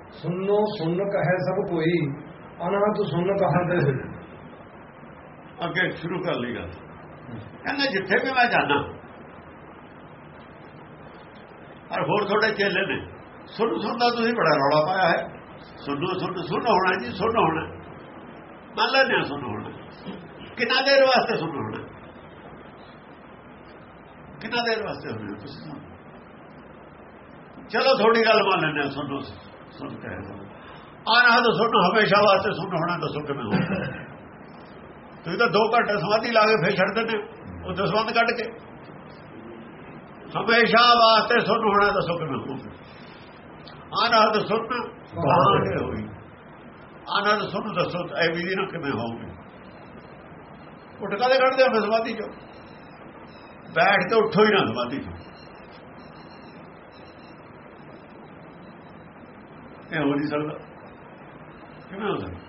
ਸੁਨੋ ਸੁਨ ਕਹੈ ਸਭ ਕੋਈ ਅਨਹਤ ਸੁਨ ਕਹਾਂਦੇ ਹੋਏ ਅੱਗੇ ਸ਼ੁਰੂ ਕਰ ਲਈ ਗੱਲ। ਕਹਿੰਦਾ ਜਿੱਥੇ ਵੀ ਮੈਂ ਜਾਣਾ ਔਰ ਹੋਰ ਤੁਹਾਡੇ ਚੇਲੇ ਨੇ। ਸੁਣ ਸੁਣਦਾ ਤੁਸੀਂ ਬੜਾ ਰੌਲਾ ਪਾਇਆ ਹੈ। ਸੁਣੋ ਸੁਣ ਸੁਣ ਹੋਣਾ ਜੀ, ਸੁਣ ਹੋਣਾ। ਮੰਨ ਲੈਂਦੇ ਸੁਣ ਹੋਣਾ। ਕਿੰਨਾ ਦੇਰ ਵਾਸਤੇ ਸੁਣ ਹੋਣਾ? ਕਿੰਨਾ ਦੇਰ ਵਾਸਤੇ ਹੋਣਾ ਤੁਸੀਂ? ਸੁਣੋ। ਚਲੋ ਥੋੜੀ ਗੱਲ ਮੰਨ ਲੈਂਦੇ ਸੁਣੋ ਸੁਣ ਕੇ ਤਾਂ ਸੁਣ ਹਮੇਸ਼ਾ ਵਾਸਤੇ ਸੁਣ ਹੋਣਾ ਦੱਸੋ ਕਿਵੇਂ ਹੋਣਾ ਤੁਸੀਂ ਤਾਂ 2 ਘੰਟੇ ਸਮਾਧੀ ਲਾ ਕੇ ਫੇਰ ਛੱਡ ਦਿੰਦੇ। ਉਹ ਦਸਵੰਦ ਕੱਢ ਕੇ। ਹਮੇਸ਼ਾ ਵਾਸਤੇ ਸੁਣ ਹੋਣਾ ਦੱਸੋ ਕਿਵੇਂ ਹੋਊ ਆਨੰਦ ਸੁਣ ਕਹਾਂਗੇ ਹੋਈ। ਆਨੰਦ ਸੁਣ ਦੱਸੋ ਐ ਵੀ ਨਾ ਕਿਵੇਂ ਹੋਊਗੀ। ਉੱਠ ਕਾਦੇ ਕੱਢਦੇ ਹੋ ਸਮਾਧੀ ਚੋਂ? ਬੈਠ ਕੇ ਉੱਠੋ ਹੀ ਨਾ ਸਮਾਧੀ ਚੋਂ। ਇਹ ਹੋ ਨਹੀਂ ਸਕਦਾ। ਕਿਵੇਂ ਹੋ ਸਕਦਾ?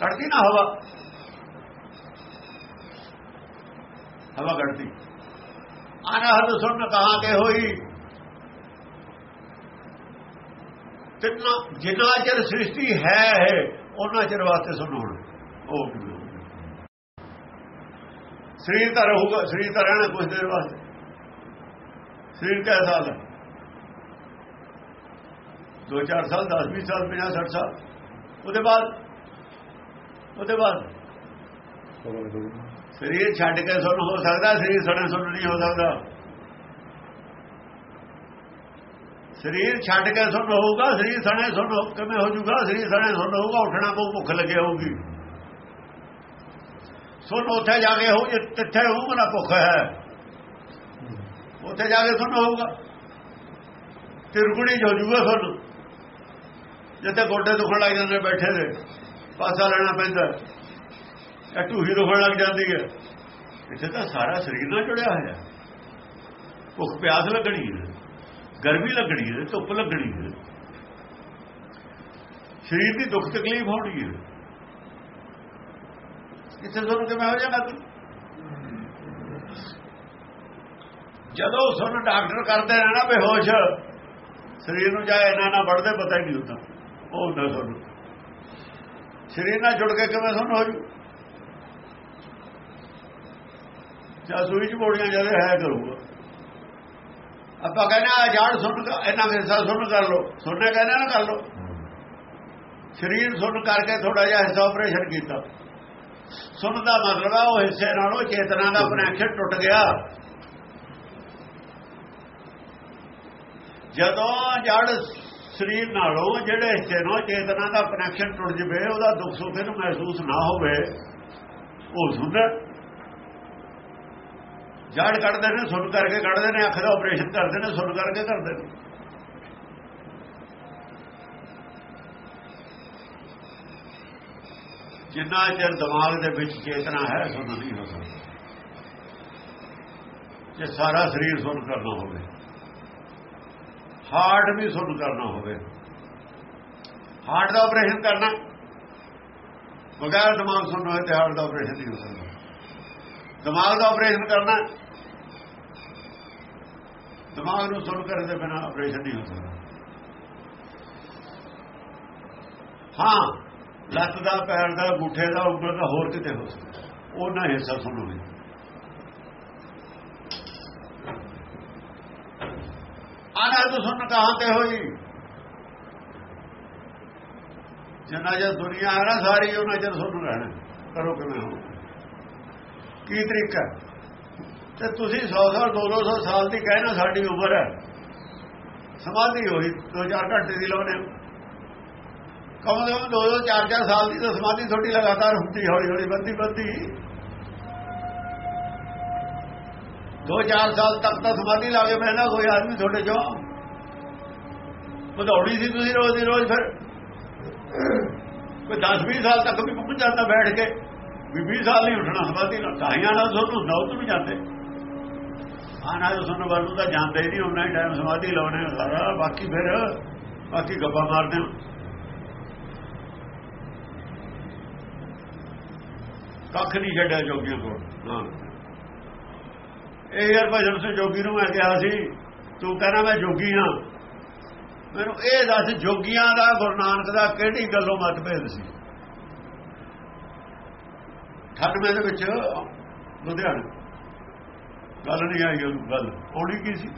ਕੱਢਦੀ ਨਾ ਹਵਾ। ਹਵਾ ਕੱਢਦੀ ਅਨਹਦ ਸੁਣ ਕਹਾ ਕੇ ਹੋਈ। ਤਿੰਨਾ ਜਿੰਨਾ ਚਿਰ ਸ੍ਰਿਸ਼ਟੀ ਹੈ ਹੈ ਉਹਨਾਂ ਚਿਰ ਵਾਸਤੇ ਸੁਣ ਹੁਣ। ਉਹ ਕਿਵੇਂ ਸਰੀਰ ਤਾਂ ਰਹੂਗਾ, ਸਰੀਰ ਤਾਂ ਰਹਿਣਾ ਕੁਝ ਦੇਰ ਵਾਸਤੇ। ਸਰੀਰ ਕਾ ਸਾਲ ਹੈ? 2-4 ਸਾਲ 10-20 ਸਾਲ 50-60 ਸਾਲ। ਉਹਦੇ ਬਾਅਦ ਉਹਦੇ ਬਾਅਦ ਸਰੀਰ ਛੱਡ ਕੇ ਸੁਣ ਹੋ ਸਕਦਾ ਸਰੀਰ ਸਣੇ ਸੁਣ ਨਹੀਂ ਹੋ ਸਕਦਾ। ਸਰੀਰ ਛੱਡ ਕੇ ਸੁਣ ਹੋਊਗਾ ਸਰੀਰ ਸਣੇ ਸੁਣ ਕਿਵੇਂ ਹੋ ਜਾਊਗਾ ਸਰੀਰ ਸਣੇ ਸੁਣ ਹੋਊਗਾ ਉੱਠਣਾ ਪਊ ਭੁੱਖ ਲੱਗੇ ਹੋਊਗੀ। ਸੁਣ ਉੱਥੇ ਜਾ ਕੇ ਹੋ ਜਿੱਥੇ ਹੋਊਗਾ ਨਾ ਭੁੱਖ ਹੈ। ਉੱਥੇ ਜਾ ਕੇ ਸੁਣ ਹੋਊਗਾ। ਤਿਰਗੁਣੀ ਹੋ ਜਾਊਗਾ ਸੁਣ ਜਿੱਥੇ ਗੋਡੇ ਦੁਖਣ ਲੱਗ ਜਾਂਦੇ, ਬੈਠੇ ਦੇ ਪਾਸਾ ਲੈਣਾ ਪੈਂਦਾ। ਇਹ ਢੂਹੀ ਦੁਖਣ ਲੱਗ ਜਾਂਦੀ ਹੈ। ਇੱਥੇ ਤਾਂ ਸਾਰਾ ਸਰੀਰ ਨਾਲ ਜੁੜਿਆ ਹੋਇਆ। ਭੁੱਖ ਪਿਆਸ ਲੱਗਣੀ ਹੈ, ਗਰਮੀ ਲੱਗਣੀ ਹੈ, ਧੁੱਪ ਲੱਗਣੀ ਹੈ। ਸਰੀਰ ਦੀ ਦੁੱਖ ਤਕਲੀਫ ਹੋਣੀ ਹੈ। ਇੱਥੇ ਤੁਹਾਨੂੰ ਕਿਵੇਂ ਹੋ ਜਾਣਾ ਜਦੋਂ ਸੁਣ ਡਾਕਟਰ ਕਰਦੇ ਰਹਿਣਾ ਬੇਹੋਸ਼, ਸਰੀਰ ਨੂੰ ਜਾਏ ਇਹਨਾਂ ਨਾ ਵੜਦੇ ਪਤਾ ਹੀ ਨਹੀਂ ਹੁੰਦਾ। ਉਹ ਹੁੰਦਾ ਤੁਹਾਨੂੰ। ਸਰੀਰ ਨਾਲ ਜੁੜ ਕੇ ਕਿਵੇਂ ਸੁਣ ਹੋ ਜੂ? ਜਾਂ ਸੂਈ ਚ ਬੋੜੀਆਂ ਜਦੇ ਹੈ ਕਰੂਗਾ। ਆਪਾਂ ਕਹਿੰਦੇ ਆ ਜਾੜ ਸੁਣ ਇਹਨਾਂ ਹਿੱਸਾ ਸੁਣ ਕਰ ਲੋ ਸੁਣਨੇ ਕਹਿੰਦੇ ਨਾ ਕਰ ਲੋ ਸਰੀਰ ਸੁਣ ਕਰਕੇ ਥੋੜਾ ਜਿਹਾ ਹਿੱਸਾ ਆਪਰੇਸ਼ਨ ਕੀਤਾ। ਸੁਣ ਦਾ ਮਤਲਬ ਹੈ ਉਹ ਹਿੱਸੇ ਨਾਲੋਂ ਚੇਤਨਾ ਦਾ ਕਨੈਕਸ਼ਨ ਟੁੱਟ ਗਿਆ। ਜਦੋਂ ਜੜ ਸਰੀਰ ਨਾਲੋਂ ਜਿਹੜੇ ਹਿੱਸੇ ਨਾਲ ਚੇਤਨਾ ਦਾ ਕਨੈਕਸ਼ਨ ਟੁੱਟ ਜਵੇ, ਉਹਦਾ ਦੁੱਖ ਸੁੱਖ ਨੂੰ ਮਹਿਸੂਸ ਨਾ ਹੋਵੇ, ਉਹ ਸੁਣਦਾ ਜੜ ਕੱਢਦੇ ਨੇ ਸੁਣ ਕਰਕੇ ਕੱਢਦੇ ਨੇ, ਅੱਖ ਦਾ ਆਪਰੇਸ਼ਨ ਕਰਦੇ ਨੇ ਸੁਣ ਕਰਕੇ ਕਰਦੇ ਨੇ। ਜਿੰਨਾ ਚਿਰ ਦਿਮਾਗ ਦੇ ਵਿੱਚ ਚੇਤਨਾ ਹੈ ਸੁਣ ਨਹੀਂ ਹੋ ਸਕਦਾ। ਜੇ ਸਾਰਾ ਸਰੀਰ ਸੁਣ ਕਰਨਾ ਹੋਵੇ। ਹਾਰਟ ਵੀ ਸੁਣ ਕਰਨਾ ਹੋਵੇ। ਹਾਰਟ ਦਾ ਆਪਰੇਸ਼ਨ ਕਰਨਾ। ਬਗੈਰ ਦਿਮਾਗ ਸੁਣਨਾ ਹੋਏ ਤੇ ਹਾਰਟ ਦਾ ਆਪਰੇਸ਼ਨ ਨਹੀਂ ਹੋ ਸਕਦਾ। ਦਿਮਾਗ ਦਾ ਆਪਰੇਸ਼ਨ ਕਰਨਾ। ਦਿਮਾਗ ਨੂੰ ਸੁਣ ਕਰਨ ਦੇ ਬਿਨਾ ਆਪਰੇਸ਼ਨ ਨਹੀਂ ਹੋ ਸਕਦਾ। ਹਾਂ, ਲੱਤ ਦਾ, ਪੈਰ ਦਾ ਗੁੱਠੇ ਦਾ ਉੱਪਰ ਦਾ ਹੋਰ ਕਿਤੇ ਹੋ ਸਕਦਾ। ਉਹਨਾਂ ਹਿੱਸਾ ਸੁਣੋਗੇ ਆਨੰਦ ਤੇ ਹੋਈ। ਜਿੰਨਾ ਜੇ ਦੁਨੀਆ ਹੈ ਨਾ ਸਾਰੀ ਉਹਨਾਂ ਚਿਰ ਸੁਣ ਰਹਿਣਾ ਕਰੋ ਕਿਵੇਂ ਹੋ? ਕੀ ਤਰੀਕਾ ਤੇ ਤੁਸੀਂ 100 ਸਾਲ 200 ਸਾਲ ਦੀ ਕਹਿਣਾ ਸਾਡੀ ਉਮਰ ਹੈ। ਸਮਾਧੀ ਹੋਈ 2-4 ਘੰਟੇ ਦੀ ਲਾਉਣੇ ਕਮ ਸੇ ਕਮ 2-4 ਸਾਲ ਦੀ ਤਾਂ ਸਮਾਧੀ ਥੋੜੀ ਲਗਾਤਾਰ ਹੁੰਦੀ ਹੌਲੀ ਹੌਲੀ ਵੱਧਦੀ ਵੱਧਦੀ। 2-4 ਸਾਲ ਤੱਕ ਤਾਂ ਸਮਾਧੀ ਲਾ ਕੇ ਬਹਿਣਾ ਕੋਈ ਆਦਮੀ ਤੁਹਾਡੇ ਚੋਂ। ਵਧਾਉਣੀ ਸੀ ਤੁਸੀਂ ਰੋਜ਼ ਦੀ ਰੋਜ਼ ਫਿਰ। ਕੋਈ 10-20 ਸਾਲ ਤੱਕ ਵੀ ਪਹੁੰਚ ਜਾਂਦਾ ਬੈਠ ਕੇ। ਵੀ 20 ਸਾਲ ਨਹੀਂ ਉੱਠਣਾ ਸਮਾਧੀ ਨਾਲ ਤਾਈਆਂ ਨਾਲ ਤੁਹਾਨੂੰ ਨੌਤ ਵੀ ਜਾਂਦੇ। ਆਣਾ ਸੁਣਨ ਵੱਲੋਂ ਤਾਂ ਜਾਂਦੇ ਹੀ ਨਹੀਂ ਉਹਨਾਂ ਹੀ ਟਾਈਮ ਸਮਾਧੀ ਲਾਉਣੇ ਸਾਰਾ। ਬਾਕੀ ਫਿਰ, ਬਾਕੀ ਗੱਪਾਂ ਮਾਰਦੇ ਕੱਖ ਨਹੀਂ ਛੱਡਿਆ ਜੋਗੀਆਂ ਕੋਲ। ਹਾਂ। ਇਹ ਯਾਰ ਭਜਨ ਸਿੰਘ ਜੋਗੀ ਨੂੰ ਮੈਂ ਕਿਹਾ ਸੀ, ਤੂੰ ਕਹਿੰਦਾ ਮੈਂ ਜੋਗੀ ਹਾਂ। ਮੈਨੂੰ ਇਹ ਦੱਸ, ਜੋਗੀਆਂ ਦਾ, ਗੁਰੂ ਨਾਨਕ ਦਾ ਕਿਹੜੀ ਗੱਲੋਂ ਮਤਭੇਦ ਸੀ? 98 ਦੇ ਵਿੱਚ ਲੁਧਿਆਣਾ। ਗੱਲ ਨਹੀਂ ਆਈ ਉਹ ਗੱਲ ਹੋਣੀ ਕੀ ਸੀ?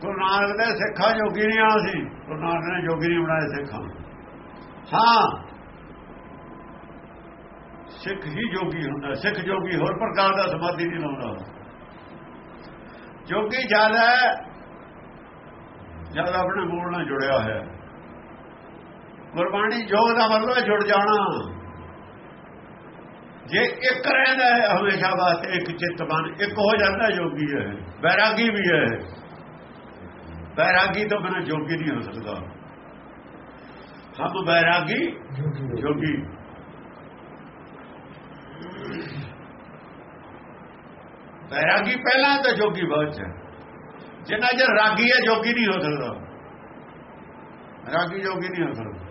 ਗੁਰੂ ਨਾਨਕ ਦੇ ਸਿੱਖਾਂ ਜੋਗੀ ਨਹੀਂ ਆ ਸੀ। ਗੁਰੂ ਨਾਨਕ ਨੇ ਜੋਗੀ ਨਹੀਂ ਬਣਾਏ ਸਿੱਖਾਂ ਹਾਂ। ਸਿੱਖ ਹੀ ਜੋਗੀ ਹੁੰਦਾ। ਸਿੱਖ ਜੋਗੀ ਹੋਰ ਪ੍ਰਕਾਰ ਦਾ ਸਮਾਧੀ ਨਹੀਂ ਲਾਉਂਦਾ। ਜੋਗੀ ਜ਼ਿਆਦਾ ਜਦ ਆਪਣੇ ਮੂਲ ਨਾਲ ਜੁੜਿਆ ਹੋਇਆ ਗੁਰਬਾਣੀ ਜੋਗ ਦਾ ਮਤਲਬ ਜੁੜ ਜਾਣਾ। ਜੇ ਇੱਕ ਰਹਿੰਦਾ ਹੈ, ਹਮੇਸ਼ਾ ਵਾਸਤੇ ਇੱਕ ਚਿੱਤ ਬਣ, ਇੱਕ ਹੋ ਜਾਂਦਾ ਜੋਗੀ ਹੈ ਬੈਰਾਗੀ ਵੀ ਹੈ। ਬੈਰਾਗੀ ਤੋਂ ਬਿਨਾਂ ਜੋਗੀ ਨਹੀਂ ਹੋ ਸਕਦਾ। ਹਮ ਬੈਰਾਗੀ ਜੋਗੀ। ਬੈਰਾਗੀ ਪਹਿਲਾਂ ਤਾਂ ਜੋਗੀ ਬਾਅਦ ਚ ਜਿੰਨਾ ਚਿਰ ਰਾਗੀ ਹੈ, ਜੋਗੀ ਨਹੀਂ ਹੋ ਸਕਦਾ। ਰਾਗੀ, ਜੋਗੀ ਨਹੀਂ ਹੋ ਸਕਦਾ।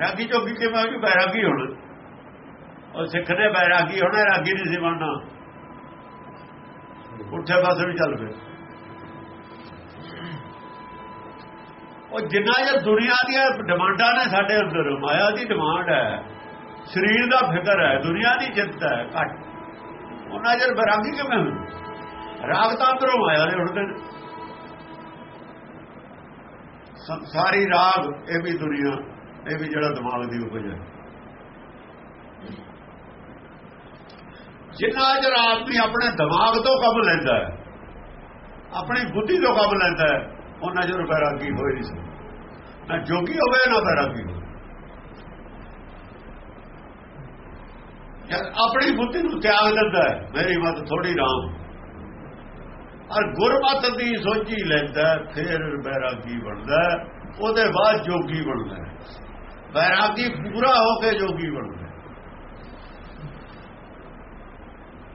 ਰਾਗੀ, ਜੋਗੀ ਕਿਵੇਂ ਹੋ ਬੈਰਾਗੀ ਹੋਣਾ। ਉਹ ਸਿੱਖ ਨੇ ਬੈਰਾਗੀ ਹੋਣਾ ਰਾਗੀ ਨਹੀਂ ਸੀ ਬਣਨਾ। ਉੱਠੇ ਪਾਸੇ ਵੀ ਚੱਲ ਪਏ। ਉਹ ਜਿੰਨਾ ਇਹ ਦੁਨੀਆ ਦੀਆਂ ਡਿਮਾਂਡਾਂ ਨੇ ਸਾਡੇ ਅੰਦਰ, ਮਾਇਆ ਦੀ ਡਿਮਾਂਡ ਹੈ, ਸਰੀਰ ਦਾ ਫਿਕਰ ਹੈ, ਦੁਨੀਆ ਦੀ ਚਿੰਤਾ ਹੈ, ਘੱਟ। ਉਹਨਾਂ ਜਰ ਬਰਾਗੀ ਕਿਵੇਂ ਹੋਈ ਰਾਗ ਤਾਂ ਅੰਦਰੋਂ ਆਇਆ ਨੇ ਉੱਠਦੇ ਨੇ ਸਾਰੀ ਰਾਗ, ਇਹ ਵੀ ਦੁਨੀਆ, ਇਹ ਵੀ ਜਿਹੜਾ ਦਿਮਾਗ ਦੀ ਉਪਜ ਹੈ। ਜਿੰਨਾ ਜਰ ਆਦਮੀ ਆਪਣੇ ਦਿਮਾਗ ਤੋਂ ਕੰਮ ਲੈਂਦਾ ਹੈ, ਆਪਣੀ ਬੁੱਧੀ ਤੋਂ ਕੰਮ ਲੈਂਦਾ ਹੈ, ਉਹਨਾਂ ਜਰ ਬੈਰਾਗੀ ਹੋਈ ਨਹੀਂ ਸਕਦਾ ਨਾ ਜੋਗੀ ਹੋਵੇ, ਨਾ ਬੈਰਾਗੀ ਹੋਵੇ। ਜਦ ਆਪਣੀ ਬੁੱਧੀ ਨੂੰ ਤਿਆਗ ਦਿੰਦਾ ਹੈ, ਮੇਰੀ ਮਤ ਥੋੜੀ ਰਾਮ। ਔਰ ਗੁਰਮਤ ਦੀ ਸੋਝੀ ਲੈਂਦਾ, ਫਿਰ ਬੈਰਾਗੀ ਬਣਦਾ, ਉਹਦੇ ਬਾਅਦ ਜੋਗੀ ਬਣਦਾ ਬੈਰਾਗੀ ਪੂਰਾ ਹੋ ਕੇ ਜੋਗੀ ਬਣਦਾ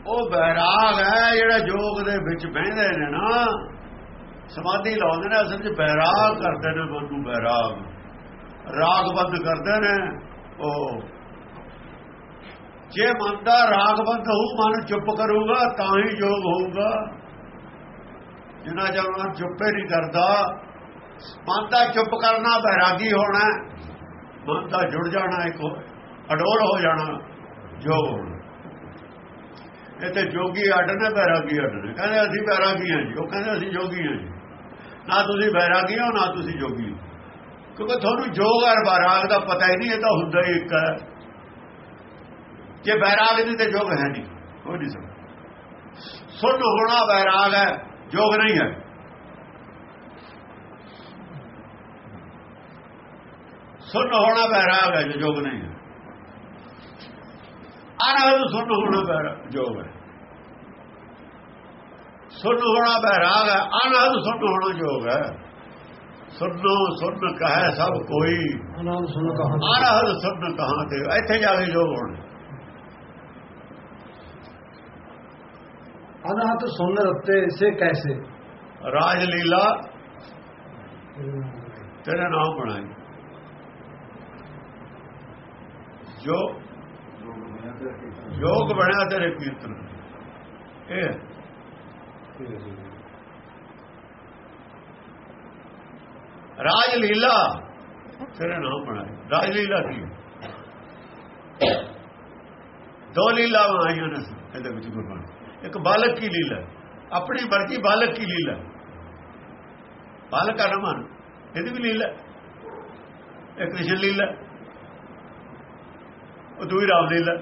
ਉਹ ਬੈਰਾਗ ਹੈ, ਜਿਹੜਾ ਜੋਗ ਦੇ ਵਿੱਚ ਬਹਿੰਦੇ ਨੇ ਨਾ, ਸਮਾਧੀ ਲਾਉਂਦੇ ਨੇ, ਅਸਲ 'ਚ ਬੈਰਾਗ ਕਰਦੇ ਨੇ ਬੰਦੂ ਬੈਰਾਗ। ਰਾਗ ਬੰਦ ਕਰਦੇ ਨੇ, ਉਹ। ਜੇ ਮਨ ਦਾ ਰਾਗ ਬੰਦ ਹੋਊ, ਮਨ ਚੁੱਪ ਕਰੂਗਾ, ਤਾਂ ਹੀ ਯੋਗ ਹੋਊਗਾ। ਜਿੰਨਾ ਚਿਰ ਮਨ ਚੁੱਪੇ ਨਹੀਂ ਕਰਦਾ ਮਨ ਦਾ ਚੁੱਪ ਕਰਨਾ ਬੈਰਾਗੀ ਹੋਣਾ ਮਨ ਦਾ ਜੁੜ ਜਾਣਾ, ਇੱਕ ਅਡੋਲ ਹੋ ਜਾਣਾ ਯੋਗ ਹੋਣਾ। ਇਹ ਤੇ ਜੋਗੀ ਅੱਡ ਨੇ ਬੈਰਾਗੀ ਅੱਡ ਨੇ ਕਹਿੰਦੇ ਅਸੀਂ ਬੈਰਾਗੀ ਹਾਂ ਜੀ, ਉਹ ਕਹਿੰਦੇ ਅਸੀਂ ਜੋਗੀ ਹਾਂ ਜੀ। ਨਾ ਤੁਸੀਂ ਬੈਰਾਗੀ ਹੋ, ਨਾ ਤੁਸੀਂ ਜੋਗੀ ਹੋ। ਕਿਉਂਕਿ ਤੁਹਾਨੂੰ ਜੋਗ ਔਰ ਬੈਰਾਗ ਦਾ ਪਤਾ ਹੀ ਨਹੀਂ, ਇਹ ਤਾਂ ਹੁੰਦਾ ਹੀ ਇੱਕ ਹੈ। ਜੇ ਬੈਰਾਗ ਨਹੀਂ ਤੇ ਜੋਗ ਹੈ ਨਹੀਂ ਹੋ ਨਹੀਂ ਸਕਦਾ ਸੁਣ, ਹੋਣਾ ਬੈਰਾਗ ਹੈ। ਜੋਗ ਨਹੀਂ ਹੈ। ਸੁਣ ਹੋਣਾ ਬੈਰਾਗ ਹੈ ਜੋ ਜੋਗ ਨਹੀਂ ਹੈ। ਅਨਹਦ ਸੁਣ ਹੋਣਾ ਬੈਰਾਗ ਜੋਗ ਹੈ। ਸੁਣ ਹੋਣਾ ਬੈਰਾਗ ਹੈ ਅਨਹਦ ਸੁਣ ਹੋਣਾ ਜੋਗ ਹੈ। ਸੁਣੋ ਸੁਣ ਕਹੈ ਸਭ ਕੋਈ। ਅਨੰਦ ਸੁਣ ਕਹਾਂ ਅਨਹਦ ਸੁਣ ਕਹਾਂ ਤੇ ਇੱਥੇ ਜਾ ਕੇ ਜੋਗ ਹੋਣਾ। ਅਨਹਤ ਸੁਣ ਰਤੇ ਸੇ ਕੈਸੇ? ਰਾਜ ਲੀਲਾ ਤੇਰਾ ਨਾਮ ਬਣਾਈ ਜੋ। ਯੋਗ ਬਣਿਆ ਤੇਰੇ ਕੀਰਤਨ ਇਹ ਰਾਜ ਲੀਲਾ ਤੇਰੇ ਨਾਮ ਬਣਾਈ ਰਾਜ ਲੀਲਾ ਕੀ ਦੋ ਲੀਲਾ ਆਈਆਂ ਨੇ ਇਹਦੇ ਵਿੱਚ ਗੁਰਬਾਣੀ। ਇੱਕ ਬਾਲਕ ਕੀ ਲੀਲਾ ਆਪਣੀ ਮਰਜ਼ੀ ਬਾਲਕ ਕੀ ਲੀਲਾ ਬਾਲਕ ਦਾ ਨਾਮ ਇਹਦੀ ਵੀ ਲੀਲਾ ਇਹ ਕ੍ਰਿਸ਼ਨ ਲੀਲਾ ਉਹ ਦੂਈ ਰਾਮ ਲੀਲਾ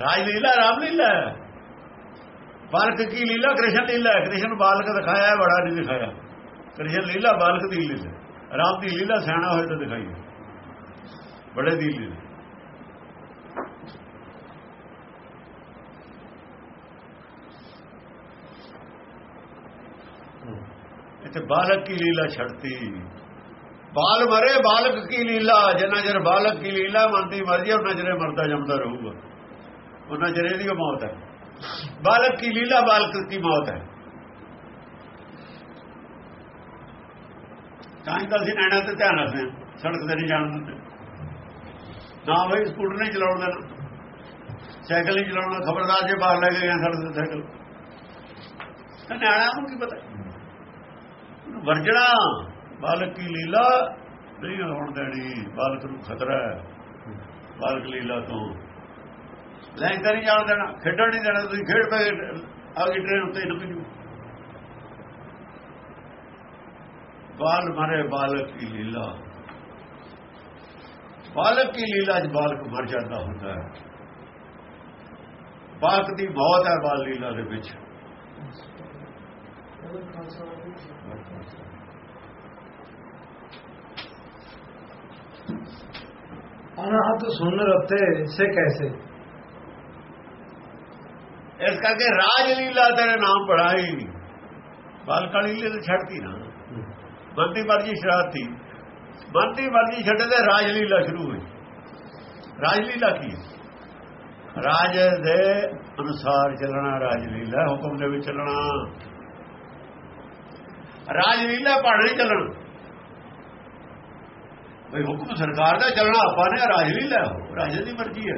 ਰਾਜ ਲੀਲਾ, ਰਾਮ ਲੀਲਾ ਬਾਲਕ ਕੀ ਲੀਲਾ ਕ੍ਰਿਸ਼ਨ ਲੀਲਾ ਕ੍ਰਿਸ਼ਨ ਬਾਲਕ ਦਿਖਾਇਆ ਹੈ ਬੜਾ ਨਹੀਂ ਦਿਖਾਇਆ। ਕ੍ਰਿਸ਼ਨ ਲੀਲਾ ਬਾਲਕ ਦੀ ਲੀਲਾ ਰਾਮ ਦੀ ਲੀਲਾ ਸਿਆਣਾ ਹੋਏ ਤਾਂ ਦਿਖਾਈ ਬੜੇ ਦੀ ਲੀਲਾ ਇੱਥੇ ਬਾਲਕ ਕੀ ਲੀਲਾ ਛੱਡਤੀ? ਬਾਲ ਮਰੇ, ਬਾਲਕ ਕੀ ਲੀਲਾ? ਜਿੰਨਾ ਚਿਰ ਬਾਲਕ ਕੀ ਲੀਲਾ ਮੰਨਦੀ ਮਰਜ਼ੀ ਉਹਨਾਂ ਚਿਰ ਮਰਦਾ ਜੰਮਦਾ ਰਹੂਗਾ। ਉਹਨਾਂ ਚਿਰ ਇਹਦੀ ਮੌਤ ਹੈ। ਬਾਲਕ ਕੀ ਲੀਲਾ, ਬਾਲਕ ਕੀ ਮੌਤ ਹੈ। ਤਾਂ ਹੀ ਤਾਂ ਅਸੀਂ ਨੈਣਾ ਤੇ ਧਿਆਨ ਰੱਖਦੇ ਹਾਂ, ਸੜਕ ਤੇ ਨਹੀਂ ਜਾਣ ਦਿੰਦੇ। ਨਾ ਬਈ ਸਕੂਟਰ ਨਹੀਂ ਚਲਾਉਣ ਦੇਣਾ। ਸਾਈਕਲ ਨਹੀਂ ਚਲਾਉਣਾ, ਖਬਰਦਾਰ ਜੇ ਬਾਹਰ ਲੈ ਕੇ ਗਏ ਸੜਕ ਤੇ, ਸਾਈਕਲ। ਤੇ ਨਿਆਣਿਆਂ ਨੂੰ ਕੀ ਪਤਾ? ਵਰਜਣਾ। ਬਾਲਕ ਕੀ ਲੀਲਾ ਨਹੀਂ ਹੋਣ ਦੇਣੀ। ਬਾਲਕ ਨੂੰ ਖਤਰਾ ਹੈ। ਬਾਲਕ ਲੀਲਾ ਤੋਂ ਲੈ ਕਰੀ ਜਾਣ ਦੇਣਾ। ਖੇਡਣ ਨਹੀਂ ਦੇਣਾ। ਤੁਸੀਂ ਖੇਡ ਪਏ ਆ ਟ੍ਰੇਨ ਉੱਤੇ ਨੁਕ ਜੂ ਬਾਲ ਮਰੇ, ਬਾਲਕ ਕੀ ਲੀਲਾ। ਬਾਲਕ ਕੀ ਲੀਲਾ ਚ ਬਾਲਕ ਮਰ ਜਾਂਦਾ ਹੁੰਦਾ ਹੈ। ਬਾਲਕ ਦੀ ਮੌਤ ਹੈ ਬਾਲ ਲੀਲਾ ਦੇ ਵਿੱਚ। ਅਨਾਹਤ ਸੁਨ ਰਤੇ ਸੇ ਕੈਸੇ। ਇਸ ਕਰਕੇ ਰਾਜ ਲੀਲਾ ਤੇਰੇ ਨਾਮ ਪੜਾਈ ਬਾਲਕਾ ਲੀਲਾ ਤੇ ਛੱਡਤੀ ਨਾ। ਬੰਦੀ ਮਰਜ਼ੀ ਸ਼ਰਾਰਤੀ ਬੰਦੀ ਮਰਜ਼ੀ ਛੱਡੇ ਤੇ ਰਾਜ ਲੀਲਾ ਸ਼ੁਰੂ ਹੋਈ। ਰਾਜ ਲੀਲਾ ਕੀ ਰਾਜ ਦੇ ਅਨੁਸਾਰ ਚੱਲਣਾ, ਰਾਜ ਲੀਲਾ ਹੁਕਮ ਦੇ ਵਿੱਚ ਚੱਲਣਾ। ਰਾਜ ਲੀਲਾ ਪੜ ਨਹੀਂ ਚੱਲਣਾ। ਭਈ ਹੁਕਮ ਸਰਕਾਰ ਦਾ ਚੱਲਣਾ ਆਪਾਂ ਨੇ ਰਾਜ ਲੀਲਾ ਉਹ ਰਾਜੇ ਦੀ ਮਰਜ਼ੀ ਹੈ।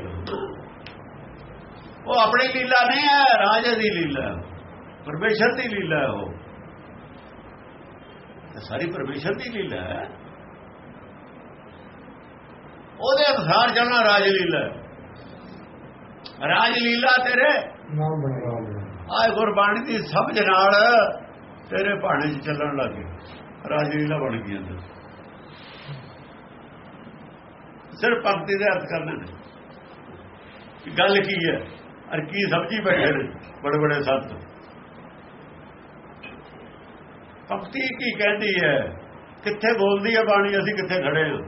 ਉਹ ਆਪਣੀ ਲੀਲਾ ਨਹੀਂ ਹੈ ਰਾਜੇ ਦੀ ਲੀਲਾ। ਪਰਮੇਸ਼ਰ ਦੀ ਲੀਲਾ ਹੈ ਉਹ। ਸਾਰੀ ਪਰਮੇਸ਼ਰ ਦੀ ਲੀਲਾ ਹੈ। ਉਹਦੇ ਅਨੁਸਾਰ ਚੱਲਣਾ ਰਾਜ ਲੀਲਾ। ਰਾਜ ਲੀਲਾ ਤੇਰੇ ਨਾਮ ਬਣਾਇਆ ਆਏ ਗੁਰਬਾਣੀ ਦੀ ਸਮਝ ਨਾਲ ਤੇਰੇ ਭਾਣੇ 'ਚ ਚੱਲਣ ਲੱਗੇ ਰਾਜ ਲੀਲਾ ਬਣ ਗਈ ਅੰਦਰ। ਸਿਰਫ ਪੰਕਤੀ ਦੇ ਅਰਥ ਕਰਨਾ ਨੇ। ਗੱਲ ਕੀ ਹੈ? ਅਰ ਕੀ ਸਮਝੀ ਬੈਠੇ ਨੇ ਬੜੇ ਬੜੇ ਸੰਤ? ਪੰਕਤੀ ਕੀ ਕਹਿੰਦੀ ਹੈ? ਕਿੱਥੇ ਬੋਲਦੀ ਹੈ ਬਾਣੀ? ਅਸੀਂ ਕਿੱਥੇ ਖੜੇ ਹਾਂ?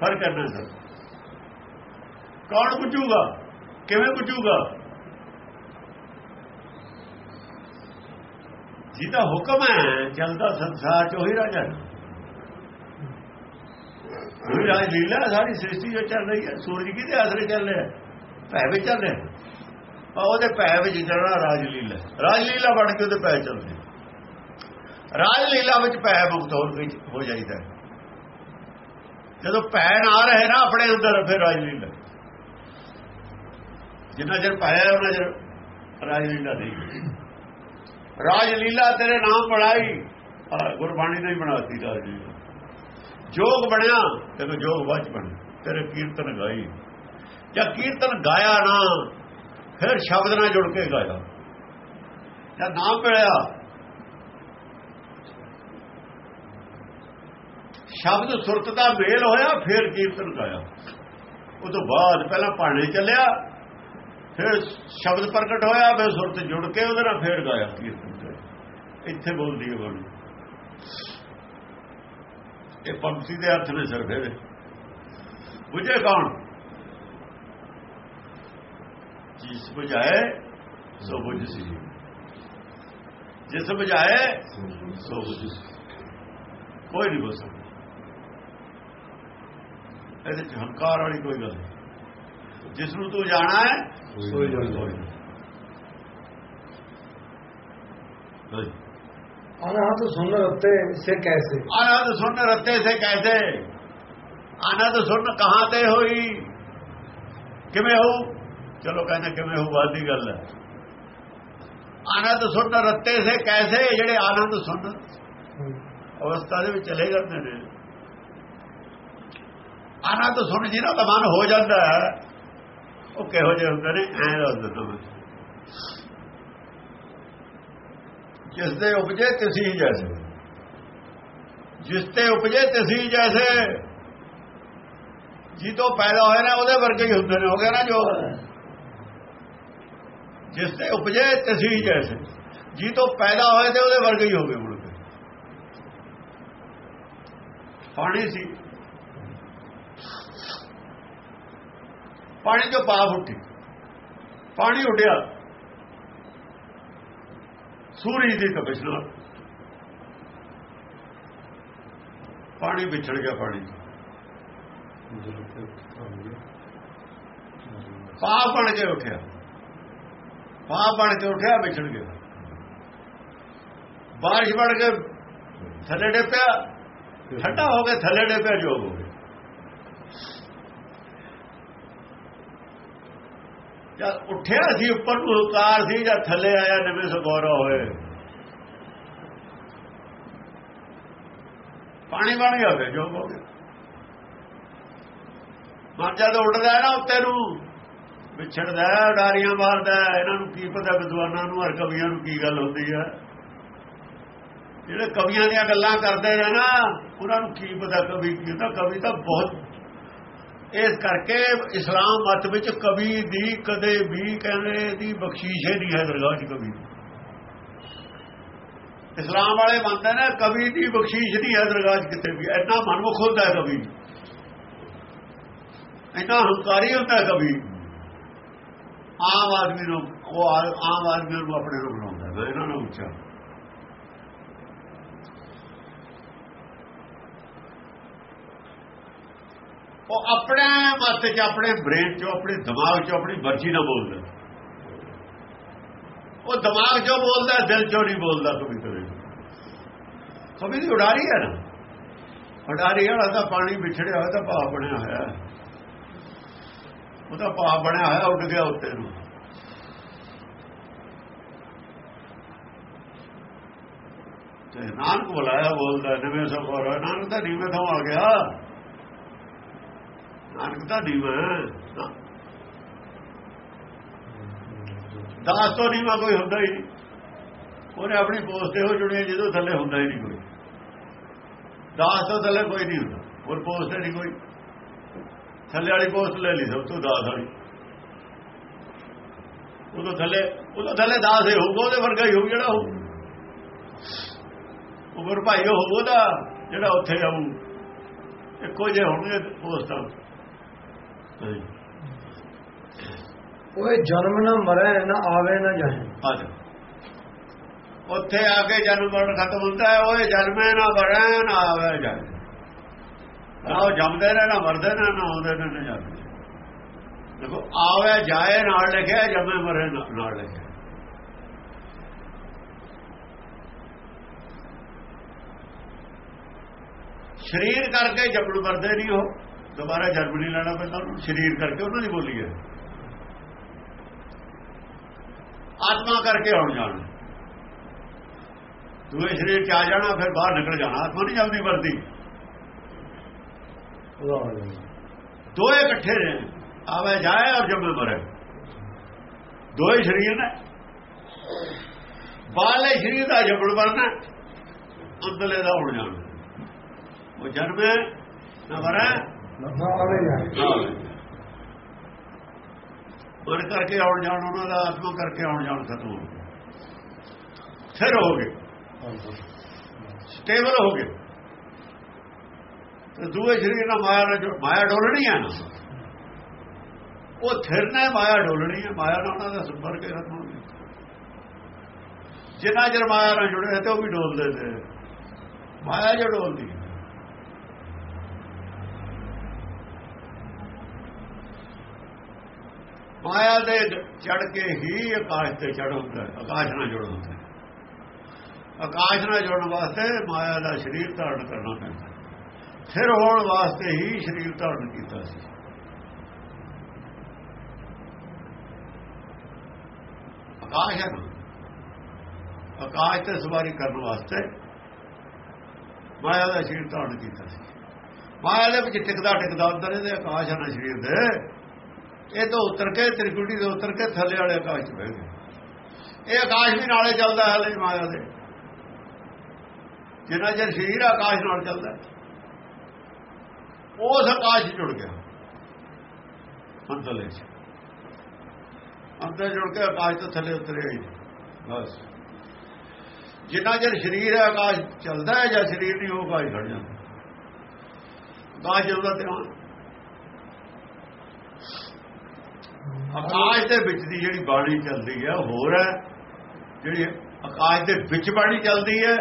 ਫ਼ਰਕ ਕਰਨਾ ਸਰ। ਕੌਣ ਪੁੱਛੂਗਾ? ਕਿਵੇਂ ਪੁੱਛੂਗਾ? ਜਿਹਦਾ ਹੁਕਮ ਹੈ ਚੱਲਦਾ ਸੰਸਾਰ ਚ ਉਹੀ ਰਾਜਾ ਹੈ ਉਹੀ ਰਾਜ ਲੀਲਾ, ਸਾਰੀ ਸ੍ਰਿਸ਼ਟੀ ਜੋ ਚੱਲ ਰਹੀ ਹੈ, ਸੂਰਜ ਕਿਹਦੇ ਆਸਰੇ ਚੱਲ ਰਿਹਾ? ਭੈ ਵਿੱਚ ਚੱਲ ਰਿਹਾ। ਆ ਉਹਦੇ ਭੈ ਵਿੱਚ ਚੱਲਣਾ ਰਾਜ ਲੀਲਾ ਰਾਜ ਲੀਲਾ ਬਣ ਕੇ ਉਹਦੇ ਭੈ ਚੱਲਦੇ ਰਾਜ ਲੀਲਾ ਵਿੱਚ ਭੈ ਮੁਕਤ ਹੋ ਵਿੱਚ ਹੋ ਜਾਈਦਾ ਜਦੋਂ ਭੈ ਨਾ ਰਹੇ ਨਾ, ਆਪਣੇ ਅੰਦਰ ਫਿਰ ਰਾਜ ਲੀਲਾ ਜਿੰਨਾ ਚਿਰ ਭੈ ਹੈ ਉਹਨਾਂ ਚਿਰ ਰਾਜ ਲੀਲਾ ਨਹੀਂ। ਰਾਜ ਲੀਲਾ ਤੇਰੇ ਨਾਮ ਪੜਾਈ। ਗੁਰਬਾਣੀ ਨੇ ਹੀ ਬਣਾਤੀ ਰਾਜ ਲੀਲਾ ਜੋਗ ਬਣਿਆ, ਤੈਨੂੰ ਜੋਗ ਬਾਅਦ ਬਣ। ਤੇਰੇ ਕੀਰਤਨ ਗਾਈ। ਜਾਂ ਕੀਰਤਨ ਗਾਇਆ ਨਾ, ਫਿਰ ਸ਼ਬਦ ਨਾਲ ਜੁੜ ਕੇ ਗਾਇਆ। ਜਾਂ ਨਾਮ ਪਿਆ ਸ਼ਬਦ ਸੁਰਤ ਦਾ ਮੇਲ ਹੋਇਆ, ਫਿਰ ਕੀਰਤਨ ਗਾਇਆ। ਉਹ ਤੋਂ ਬਾਅਦ ਪਹਿਲਾਂ ਪਾਣੇ ਚੱਲਿਆ ਫਿਰ ਸ਼ਬਦ ਪ੍ਰਗਟ ਹੋਇਆ, ਫਿਰ ਸੁਰਤ ਜੁੜ ਕੇ ਉਹਦੇ ਨਾਲ ਫੇਰ ਗਾਇਆ, ਕੀਰਤਨ ਇੱਥੇ ਬੋਲਦੀ ਹੈ ਬਾਣੀ। ਇਹ ਪੰਕਤੀ ਦੇ ਹੱਥ ਨੇ ਸਿਰਫ ਇਹਦੇ ਬੁਝੇ ਕੌਣ? ਜਿਸ ਬੁਝਾਏ, ਸੋ ਬੁਝ ਸੀ। ਜਿਸ ਬੁਝਾਏ, ਸੋ ਬੁਝ ਸੀ। ਕੋਈ ਨਹੀਂ ਬੋਲ ਇਹਦੇ ਚ ਹੰਕਾਰ ਵਾਲੀ ਕੋਈ ਗੱਲ ਨਹੀਂ। ਜਿਸ ਨੂੰ ਤੂੰ ਜਾਣਾ ਹੈ ਸੋਈ। ਹਾਂਜੀ ਅਨਾਹਤ ਸੁਨ ਰਤੇ ਸੇ ਕੈਸੇ। ਆਨੰਦ ਸੁਣ ਰਤੇ ਸੇ ਕੈਸੇ। ਆਨੰਦ ਸੁਣ ਕਹਾਂ ਤੇ ਹੋਈ। ਕਿਵੇਂ ਹੋ ਚਲੋ ਕਹਿੰਦੇ ਕਿਵੇਂ ਹੋ ਬਾਤ ਦੀ ਗੱਲ ਹੈ। ਆਨੰਦ ਸੁਣ ਰਤੇ ਸੇ ਕੈਸੇ ਜਿਹੜੇ ਆਨੰਦ ਸੁਣ। ਅਵਸਥਾ ਦੇ ਵਿੱਚ ਚਲੇ ਜਾਂਦੇ ਨੇ। ਆਨੰਦ ਸੁਣ ਜਿਹਨਾਂ ਦਾ ਮਨ ਹੋ ਜਾਂਦਾ ਹੈ ਉਹ ਕਿਹੋ ਜਿਹੇ ਹੁੰਦੇ ਨੇ? ਐਂ ਦੱਸ ਦਿੰਦਾ ਮੈਂ। ਜਿਸ ਦੇ ਉਪਜੇ ਤਸੀ ਜੈਸੇ। ਜਿਸ ਤੇ ਉਪਜੇ ਤਸੀ ਜੈਸੇ ਜੀ ਤੋਂ ਪੈਦਾ ਹੋਏ ਨਾ, ਉਹਦੇ ਵਰਗੇ ਹੀ ਹੁੰਦੇ ਨੇ, ਹੋ ਗਿਆ ਨਾ ਜੋ? ਜਿਸ ਤੇ ਉਪਜੇ ਤਸੀ ਜੈਸੇ ਜੀ ਤੋਂ ਪੈਦਾ ਹੋਏ ਤੇ ਉਹਦੇ ਵਰਗੇ ਹੀ ਹੋ ਗਏ ਮੁੜ ਕੇ। ਪਾਣੀ ਸੀ। ਪਾਣੀ ਤੋਂ ਪਾਪ ਉੱਠੀ। ਪਾਣੀ ਉੱਡਿਆ। ਸੂਰਜ ਦੀ ਤਪਸ਼ ਨਾਲ ਪਾਣੀ ਵਿਛੜ ਗਿਆ ਪਾਣੀ ਪਾਪ ਬਣ ਕੇ ਉੱਠਿਆ। ਪਾਪ ਬਣ ਕੇ ਉੱਠਿਆ, ਵਿਛੜ ਗਿਆ। ਬਾਰਿਸ਼ ਬਣ ਕੇ ਥੱਲੇ ਡੇਪਿਆ ਠੰਡਾ ਹੋ ਕੇ ਥੱਲੇ ਡੇਪਿਆ ਜੋਗ ਹੋ ਗਿਆ। ਜਦ ਉੱਠਿਆ ਸੀ ਉੱਪਰ ਨੂੰ ਹੰਕਾਰ ਸੀ ਜਾਂ ਥੱਲੇ ਆਇਆ ਨਵੇਂ ਸਗੋਰਾ ਹੋਏ। ਪਾਣੀ ਬਣ ਗਿਆ ਫਿਰ ਜੋ ਹੋ ਗਿਆ। ਮਨ ਜਦ ਉੱਡਦਾ ਨਾ ਉੱਤੇ ਨੂੰ ਵਿਛੜਦਾ ਹੈ, ਉਡਾਰੀਆਂ ਮਾਰਦਾ ਇਹਨਾਂ ਨੂੰ ਕੀ ਪਤਾ ਵਿਦਵਾਨਾਂ ਨੂੰ ਹਰ ਕਵੀਆਂ ਨੂੰ ਕੀ ਗੱਲ ਹੁੰਦੀ ਹੈ। ਜਿਹੜੇ ਕਵੀਆਂ ਦੀਆਂ ਗੱਲਾਂ ਕਰਦੇ ਨੇ ਨਾ ਉਹਨਾਂ ਨੂੰ ਕੀ ਪਤਾ ਕਵੀ ਕੀ ਤਾਂ ਕਵੀ ਤਾਂ ਬਹੁਤ ਇਸ ਕਰਕੇ ਇਸਲਾਮ ਮਤ ਵਿੱਚ ਕਵੀ ਦੀ ਕਦੇ ਵੀ ਕਹਿੰਦੇ ਦੀ ਬਖਸ਼ੀਸ਼ ਨਹੀਂ ਹੈ ਦਰਗਾਹ 'ਚ ਕਵੀ ਇਸਲਾਮ ਵਾਲੇ ਮੰਨਦੇ ਨੇ ਕਵੀ ਦੀ ਬਖਸ਼ੀਸ਼ ਨਹੀਂ ਹੈ ਦਰਗਾਹ 'ਚ ਕਿਤੇ ਵੀ ਇੰਨਾ ਮਨਮੁਖ ਹੁੰਦਾ ਹੈ ਕਵੀ। ਇੰਨਾ ਹੰਕਾਰੀ ਹੁੰਦਾ ਹੈ ਕਵੀ। ਆਮ ਆਦਮੀ ਨੂੰ, ਉਹ ਆਮ ਆਦਮੀ ਨੂੰ ਆਪਣੇ ਨੂੰ ਬਣਾਉਂਦਾ ਮੈਂ ਇਹਨਾਂ ਨੂੰ ਉੱਚਾ ਉਹ ਆਪਣੇ ਮਤ ਚ, ਆਪਣੇ ਬ੍ਰੇਨ ਚੋਂ, ਆਪਣੇ ਦਿਮਾਗ ਚੋਂ, ਆਪਣੀ ਮਰਜ਼ੀ ਨਾਲ ਬੋਲਦਾ। ਉਹ ਦਿਮਾਗ ਚੋਂ ਬੋਲਦਾ, ਦਿਲ ਚੋਂ ਨਹੀਂ ਬੋਲਦਾ ਕभी ਕਦੇ ਕभी ਦੀ ਉਡਾਰੀ ਹੈ ਨਾ। ਉਡਾਰੀ ਵਾਲਾ ਤਾਂ ਪਾਣੀ ਵਿਛੜਿਆ ਹੋਇਆ, ਤਾਂ ਭਾਵ ਬਣਿਆ ਹੋਇਆ। ਹੈ। ਉਹਦਾ ਭਾਵ ਬਣਿਆ ਹੋਇਆ ਉੱਡ ਗਿਆ ਉੱਤੇ ਨੂੰ। ਤੇ ਨਾਨਕ ਬੁਲਾਇਆ ਬੋਲਦਾ, ਨਵੇਂ ਸਭ ਨਾਨਕ ਤਾਂ ਨੀਵੇਂ ਤੋਂ ਆ ਗਿਆ। ਨਾਨਕ ਤਾਂ ਨੀਵਾਂ ਦਾਸ ਤੋਂ ਨੀਵਾਂ ਕੋਈ ਹੁੰਦਾ ਹੀ ਨਹੀਂ। ਉਹਨੇ ਆਪਣੀ ਪੋਸਟ ਤੇ ਹੋ ਜੁੜਿਆ ਜਦੋਂ ਥੱਲੇ ਹੁੰਦਾ ਹੀ ਨਹੀਂ ਕੋਈ। ਦਾਸ ਤੋਂ ਥੱਲੇ ਕੋਈ ਨਹੀਂ ਹੁੰਦਾ। ਹੋਰ ਪੋਸਟ ਨਹੀਂ ਕੋਈ। ਥੱਲੇ ਵਾਲੀ ਪੋਸਟ ਲੈ ਲਈ, ਸਭ ਤੋਂ ਦਾਸ ਵਾਲੀ। ਉਦੋਂ ਥੱਲੇ ਉਦੋਂ ਥੱਲੇ ਦਾਸ ਹੀ ਹੋਊਗਾ, ਉਹਦੇ ਵਰਗਾ ਹੀ ਹੋਊ ਜਿਹੜਾ ਹੋਊ ਉਮਰ ਭਾਈ ਹੋਊਗਾ ਜਿਹੜਾ ਉੱਥੇ ਆਊ। ਇੱਕੋ ਜਿਹੇ ਹੋਣਗੇ ਪੋਸਟਾਂ ਓਏ ਜਨਮ ਨਾ ਮਰੇ ਨਾ ਆਵੇ ਨਾ ਜਾਏ। ਆ ਜਾ ਉੱਥੇ ਆ ਕੇ ਜਨਮ ਮਰਨ ਖਤਮ ਹੁੰਦਾ ਹੈ ਓਏ ਜਨਮੇ ਨਾ ਬੜੈ ਨਾ ਆਵੇ ਜਾਏ। ਨਾ ਉਹ ਜੰਮਦੇ ਨੇ ਨਾ ਮਰਦੇ ਨੇ ਨਾ ਆਉਂਦੇ ਨੇ ਨਾ ਜਾਂਦੇ ਦੇਖੋ ਆਵੇ ਜਾਏ ਨਾਲ ਲਿਖਿਆ ਜੰਮੇ ਮਰੇ ਨਾਲ ਲਿਖਿਆ। ਸਰੀਰ ਕਰਕੇ ਜੰਮਣ ਮਰਦੇ ਨਹੀਂ ਉਹ। ਦੁਬਾਰਾ ਜਨਮ ਨਹੀਂ ਲੈਣਾ ਪੈਂਦਾ ਉਹਨੂੰ ਸਰੀਰ ਕਰਕੇ ਉਹਨਾਂ ਦੀ ਬੋਲੀ ਹੈ। ਆਤਮਾ ਕਰਕੇ ਆਉਣ ਜਾਣਾ। ਦੂਏ ਸਰੀਰ ਚ ਆ ਜਾਣਾ ਫਿਰ ਬਾਹਰ ਨਿਕਲ ਜਾਣਾ ਆਤਮਾ ਨਹੀਂ ਜਲਦੀ ਵਰਦੀ। ਜਾਂਦਾ। ਦੋਏ ਇਕੱਠੇ ਨੇ ਆਵੇ ਜਾਏ ਔਰ ਜੰਮੇ ਮਰੇ। ਦੋਏ ਸਰੀਰ ਨੇ। ਬਾਹਲੇ ਸਰੀਰ ਦਾ ਜੰਮਣ ਮਰਨਾ ਅੰਦਰਲੇ ਦਾ ਉੜ ਜਾਣਾ। ਉਹ ਜਨਮੇ ਨਾ ਮਰੇ ਨਾ ਜਾਏ ਮਨ ਕਰਕੇ ਆਉਣ ਜਾਣ, ਉਹਨਾਂ ਦਾ ਆਤਮਾ ਕਰਕੇ ਆਉਣ ਜਾਣ ਖਤਮ ਹੋ ਗਿਆ। ਫਿਰ ਹੋ ਗਏ। ਸਟੇਬਲ ਹੋ ਗਏ। ਤੇ ਦੂਏ ਸਰੀਰ ਨਾਲ ਮਾਇਆ ਨਾਲ ਮਾਇਆ ਡੋਲਣੀ ਹੈ ਨਾ। ਉਹ ਥਿਰ ਨੇ ਮਾਇਆ ਡੋਲਣੀ ਹੈ। ਮਾਇਆ ਨਾਲ ਉਹਨਾਂ ਦਾ ਸੰਪਰਕ ਖਤਮ ਹੋ ਗਿਆ। ਜਿੰਨਾ ਚਿਰ ਮਾਇਆ ਨਾਲ ਜੁੜੇ ਤੇ ਉਹ ਵੀ ਡੋਲਦੇ ਤੇ ਮਾਇਆ ਜੋ ਡੋਲਦੀ ਹੈ। ਮਾਇਆ ਦੇ ਚੜ ਕੇ ਹੀ ਆਕਾਸ਼ ਤੇ ਚੜ ਹੁੰਦਾ ਹੈ। ਆਕਾਸ਼ ਨਾਲ ਜੁੜ ਹੁੰਦਾ ਹੈ। ਆਕਾਸ਼ ਨਾਲ ਜੁੜਨ ਵਾਸਤੇ ਮਾਇਆ ਦਾ ਸਰੀਰ ਧਾਰਨ ਕਰਨਾ ਪੈਂਦਾ ਫਿਰ ਹੋਣ ਵਾਸਤੇ ਹੀ ਸਰੀਰ ਧਾਰਨ ਕੀਤਾ ਸੀ। ਆਕਾਸ਼ ਹੈ ਆਕਾਸ਼ ਤੇ ਸਵਾਰੀ ਕਰਨ ਵਾਸਤੇ ਮਾਇਆ ਦਾ ਸਰੀਰ ਧਾਰਨ ਕੀਤਾ ਸੀ। ਮਾਇਆ ਦੇ ਵਿੱਚ ਟਿਕਦਾ ਟਿਕਦਾ ਅੰਦਰ ਇਹਦੇ ਆਕਾਸ਼ ਨਾਲ ਸਰੀਰ ਦੇ ਇਹ ਤੋਂ ਉਤਰ ਕੇ, ਤ੍ਰਿਕੁਟੀ ਦੇ ਉਤਰ ਕੇ ਥੱਲੇ ਵਾਲੇ ਆਕਾਸ਼ 'ਚ ਬਹਿ ਗਏ। ਇਹ ਆਕਾਸ਼ ਵੀ ਨਾਲੇ ਚੱਲਦਾ ਹੈ ਹਲੇ ਮਾਇਆ ਦੇ। ਜਿੰਨਾ ਚਿਰ ਸਰੀਰ ਆਕਾਸ਼ ਨਾਲ ਚੱਲਦਾ ਉਸ ਆਕਾਸ਼ ਜੁੜ ਗਿਆ। ਅੰਦਰਲੇ 'ਚ ਅੰਦਰ ਜੁੜ ਕੇ ਆਕਾਸ਼ ਤੋਂ ਥੱਲੇ ਉਤਰਿਆ ਹੀ। ਬਸ। ਜਿੰਨਾ ਚਿਰ ਸਰੀਰ ਹੈ, ਆਕਾਸ਼ ਚੱਲਦਾ ਹੈ ਜਾਂ ਸਰੀਰ ਨਹੀਂ, ਉਹ ਆਕਾਸ਼ ਖੜ ਜਾਂਦਾ। ਆਕਾਸ਼ ਚੱਲਦਾ ਧਿਆਨ। ਆਕਾਸ਼ ਦੇ ਵਿੱਚ ਦੀ ਜਿਹੜੀ ਬਾਣੀ ਚੱਲਦੀ ਹੈ, ਉਹ ਹੋਰ ਹੈ। ਜਿਹੜੀ ਆਕਾਸ਼ ਦੇ ਵਿੱਚ ਬਾਣੀ ਚੱਲਦੀ ਹੈ,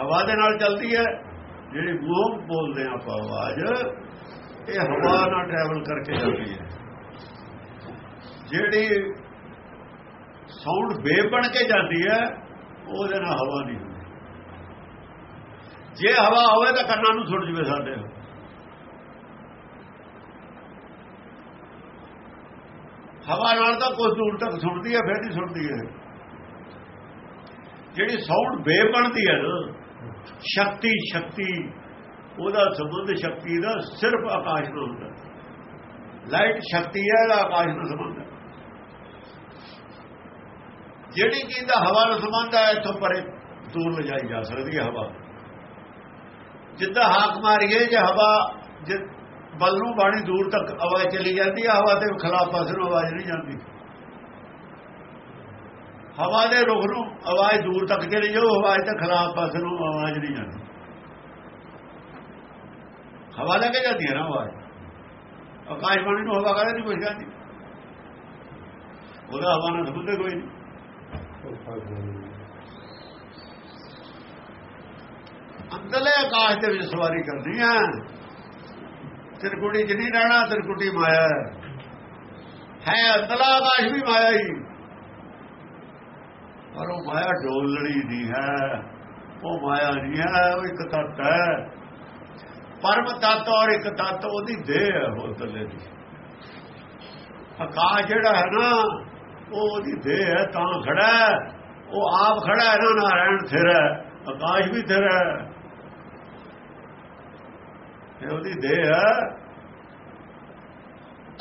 ਹਵਾ ਦੇ ਨਾਲ ਚੱਲਦੀ ਹੈ। ਜਿਹੜੀ ਮੂੰਹ ਬੋਲਦੇ ਆ ਆਪਾਂ ਆਵਾਜ਼, ਇਹ ਹਵਾ ਨਾਲ ਟਰੈਵਲ ਕਰਕੇ ਜਾਂਦੀ ਹੈ। ਜਿਹੜੀ ਸਾਊਂਡ ਵੇਵ ਬਣ ਕੇ ਜਾਂਦੀ ਹੈ, ਉਹਦੇ ਨਾਲ ਹਵਾ ਨਹੀਂ ਹੁੰਦੀ। ਜੇ ਹਵਾ ਹੋਵੇ ਤਾਂ ਕੰਨਾਂ ਨੂੰ ਸੁੱਟ ਜਵੇ ਸਾਡੇ। ਹਵਾ ਨਾਲ ਤਾਂ ਕੁਝ ਦੂਰ ਤੱਕ ਸੁਣਦੀ ਹੈ, ਫਿਰ ਨਹੀਂ ਸੁਣਦੀ ਹੈ। ਜਿਹੜੀ ਸਾਊਂਡ ਵੇਵ ਬਣਦੀ ਹੈ ਨਾ, ਸ਼ਕਤੀ ਸ਼ਕਤੀ, ਉਹਦਾ ਸੰਬੰਧ ਸ਼ਕਤੀ ਦਾ ਸਿਰਫ ਆਕਾਸ਼ ਨਾਲ ਹੁੰਦਾ। ਲਾਈਟ ਸ਼ਕਤੀ ਹੈ ਦਾ ਆਕਾਸ਼ ਨਾਲ ਸੰਬੰਧ ਹੈ। ਜਿਹੜੀ ਚੀਜ਼ ਦਾ ਹਵਾ ਨਾਲ ਸੰਬੰਧ ਹੈ, ਇੱਥੋਂ ਪਰੇ ਦੂਰ ਲਿਜਾਈ ਜਾ ਸਕਦੀ ਹੈ ਹਵਾ। ਜਿੱਦਾਂ ਹਾਕ ਮਾਰੀਏ, ਜੇ ਹਵਾ, ਜੇ ਬਲ ਨੂੰ ਬਾਣੀ ਦੂਰ ਤੱਕ ਆਵਾਜ਼ ਚਲੀ ਜਾਂਦੀ ਹੈ ਹਵਾ ਦੇ ਖਿਲਾਫ ਪਾਸੇ ਨੂੰ ਆਵਾਜ਼ ਨਹੀਂ ਜਾਂਦੀ। ਹਵਾ ਦੇ ਰੁਖ ਨੂੰ ਆਵਾਜ਼ ਦੂਰ ਤੱਕ ਚਲੀ ਜਾਓ ਆਵਾਜ਼ ਤੇ ਖਿਲਾਫ ਪਾਸੇ ਨੂੰ ਆਵਾਜ਼ ਨਹੀਂ ਜਾਂਦੀ। ਹਵਾ ਲੈ ਕੇ ਜਾਂਦੀ ਹੈ ਨਾ ਆਵਾਜ਼। ਆਕਾਸ਼ਵਾਣੀ ਨੂੰ ਹਵਾ ਕਰੇ ਨਹੀਂ ਕੁਝ ਜਾਂਦੀ। ਉਹਦਾ ਹਵਾ ਨਾਲ ਸੰਬੰਧ ਕੋਈ ਨਹੀਂ। ਅੰਦਰਲੇ ਆਕਾਸ਼ ਦੇ ਵਿੱਚ ਸਵਾਰੀ ਕਰਨੀ ਹੈ ਤਿਰਕੁਟੀ ਚ ਨਹੀਂ ਰਹਿਣਾ ਤਿਰਕੁਟੀ ਮਾਇਆ ਹੈ। ਹੈ ਅੰਦਰਲਾ ਆਕਾਸ਼ ਵੀ ਮਾਇਆ ਹੀ। ਪਰ ਉਹ ਮਾਇਆ ਡੋਲਣੀ ਨਹੀਂ ਹੈ। ਉਹ ਮਾਇਆ ਨਹੀਂ ਹੈ, ਉਹ ਇੱਕ ਤੱਤ ਹੈ। ਪਰਮ ਤੱਤ ਔਰ ਇੱਕ ਤੱਤ, ਉਹਦੀ ਦੇਹ ਹੈ ਉਹ ਥੱਲੇ ਦੀ। ਆਕਾਸ਼ ਜਿਹੜਾ ਹੈ ਨਾ, ਉਹ ਉਹਦੀ ਦੇਹ ਹੈ, ਤਾਂ ਖੜਾ ਉਹ ਆਪ ਖੜਾ ਹੈ ਨਾ ਨਾਰਾਇਣ ਥਿਰ ਹੈ। ਆਕਾਸ਼ ਵੀ ਥਿਰ ਹੈ। ਇਹ ਉਹਦੀ ਦੇਹ ਹੈ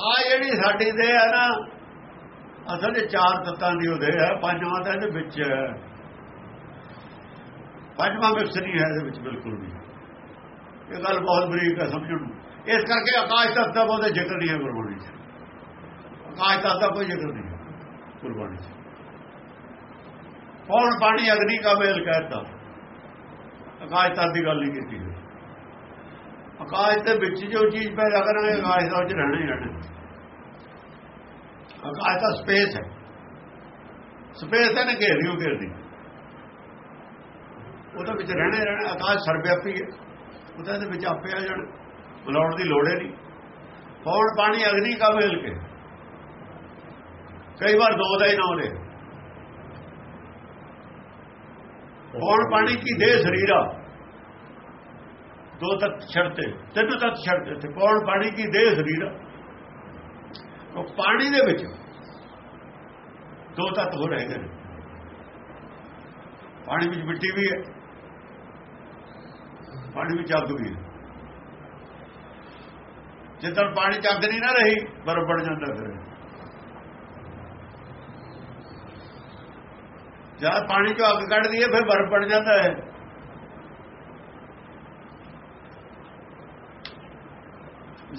ਆ ਜਿਹੜੀ ਸਾਡੀ ਦੇਹ ਹੈ ਨਾ, ਅਸਲ ਵਿੱਚ ਚਾਰ ਤੱਤਾਂ ਦੀ ਉਹ ਦੇਹ ਹੈ ਪੰਜਵਾਂ ਤਾਂ ਇਹਦੇ ਵਿੱਚ ਹੈ ਪੰਜਵਾਂ ਮਿਕਸ ਨਹੀਂ ਹੈ ਇਹਦੇ ਵਿੱਚ ਬਿਲਕੁਲ ਵੀ। ਇਹ ਗੱਲ ਬਹੁਤ ਬਰੀਕ ਹੈ ਸਮਝਣ ਨੂੰ। ਇਸ ਕਰਕੇ ਆਕਾਸ਼ ਤੱਤ ਦਾ ਬਹੁਤਾ ਜ਼ਿਕਰ ਨਹੀਂ ਹੈ ਗੁਰਬਾਣੀ 'ਚ। ਆਕਾਸ਼ ਤੱਤ ਦਾ ਕੋਈ ਜ਼ਿਕਰ ਨਹੀਂ ਹੈ ਗੁਰਬਾਣੀ 'ਚ। ਕੌਣ ਪਾਣੀ, ਅਗਨੀ ਕਾ ਮੇਲ ਕਹਿਤਾ? ਆਕਾਸ਼ ਤੱਤ ਦੀ ਗੱਲ ਨਹੀਂ ਕੀਤੀ। ਆਕਾਸ਼ ਦੇ ਵਿੱਚ ਜੋ ਚੀਜ਼ ਪੈਦਾ ਕਰਾਂਗੇ, ਆਕਾਸ਼ ਦਾ ਵਿੱਚ ਰਹਿਣਾ ਹੀ ਰਹਿਣਾ। ਆਕਾਸ਼ ਦਾ ਸਪੇਸ ਹੈ। ਸਪੇਸ ਹੈ ਨਾ ਘੇਰੀ ਉਹ ਘੇਰਦੀ। ਉਹਦੇ ਵਿੱਚ ਰਹਿਣਾ ਹੀ ਰਹਿਣਾ, ਆਕਾਸ਼ ਸਰਵਿਆਪੀ ਹੈ। ਉਹਦੇ ਦੇ ਵਿੱਚ ਆਪੇ ਆ ਜਾਣ, ਬੁਲਾਉਣ ਦੀ ਲੋੜ ਹੀ ਨਹੀਂ। ਪੌਣ ਪਾਣੀ ਅਗਨੀ ਕਾ ਮਿਲ ਕੇ। ਕਈ ਵਾਰ ਦੋ ਦਾ ਹੀ ਨਾਮ ਲੈ। ਪੌਣ ਪਾਣੀ ਕੀ ਦੇਹ ਸਰੀਰਾ ਦੋ ਤੱਤ ਛੜਤੇ, ਤਿੰਨ ਤੱਤ ਛੜਤੇ ਤੇ ਪੌਣ ਪਾਣੀ ਕੀ ਦੇਹ ਸਰੀਰ? ਉਹ ਪਾਣੀ ਦੇ ਵਿੱਚ ਦੋ ਤੱਤ ਹੋ ਰਹੇ ਨੇ। ਪਾਣੀ ਵਿੱਚ ਮਿੱਟੀ ਵੀ ਹੈ, ਪਾਣੀ ਵਿੱਚ ਅੱਗ ਵੀ ਹੈ। ਜਦੋਂ ਪਾਣੀ ਚ ਅੱਗ ਨਹੀਂ ਨਾ ਰਹੀ, ਬਰਫ਼ ਬਣ ਜਾਂਦਾ ਫਿਰ। ਜਦ ਪਾਣੀ ਚੋਂ ਅੱਗ ਕੱਢਦੀ ਹੈ, ਫਿਰ ਬਰਫ਼ ਬਣ ਜਾਂਦਾ ਹੈ।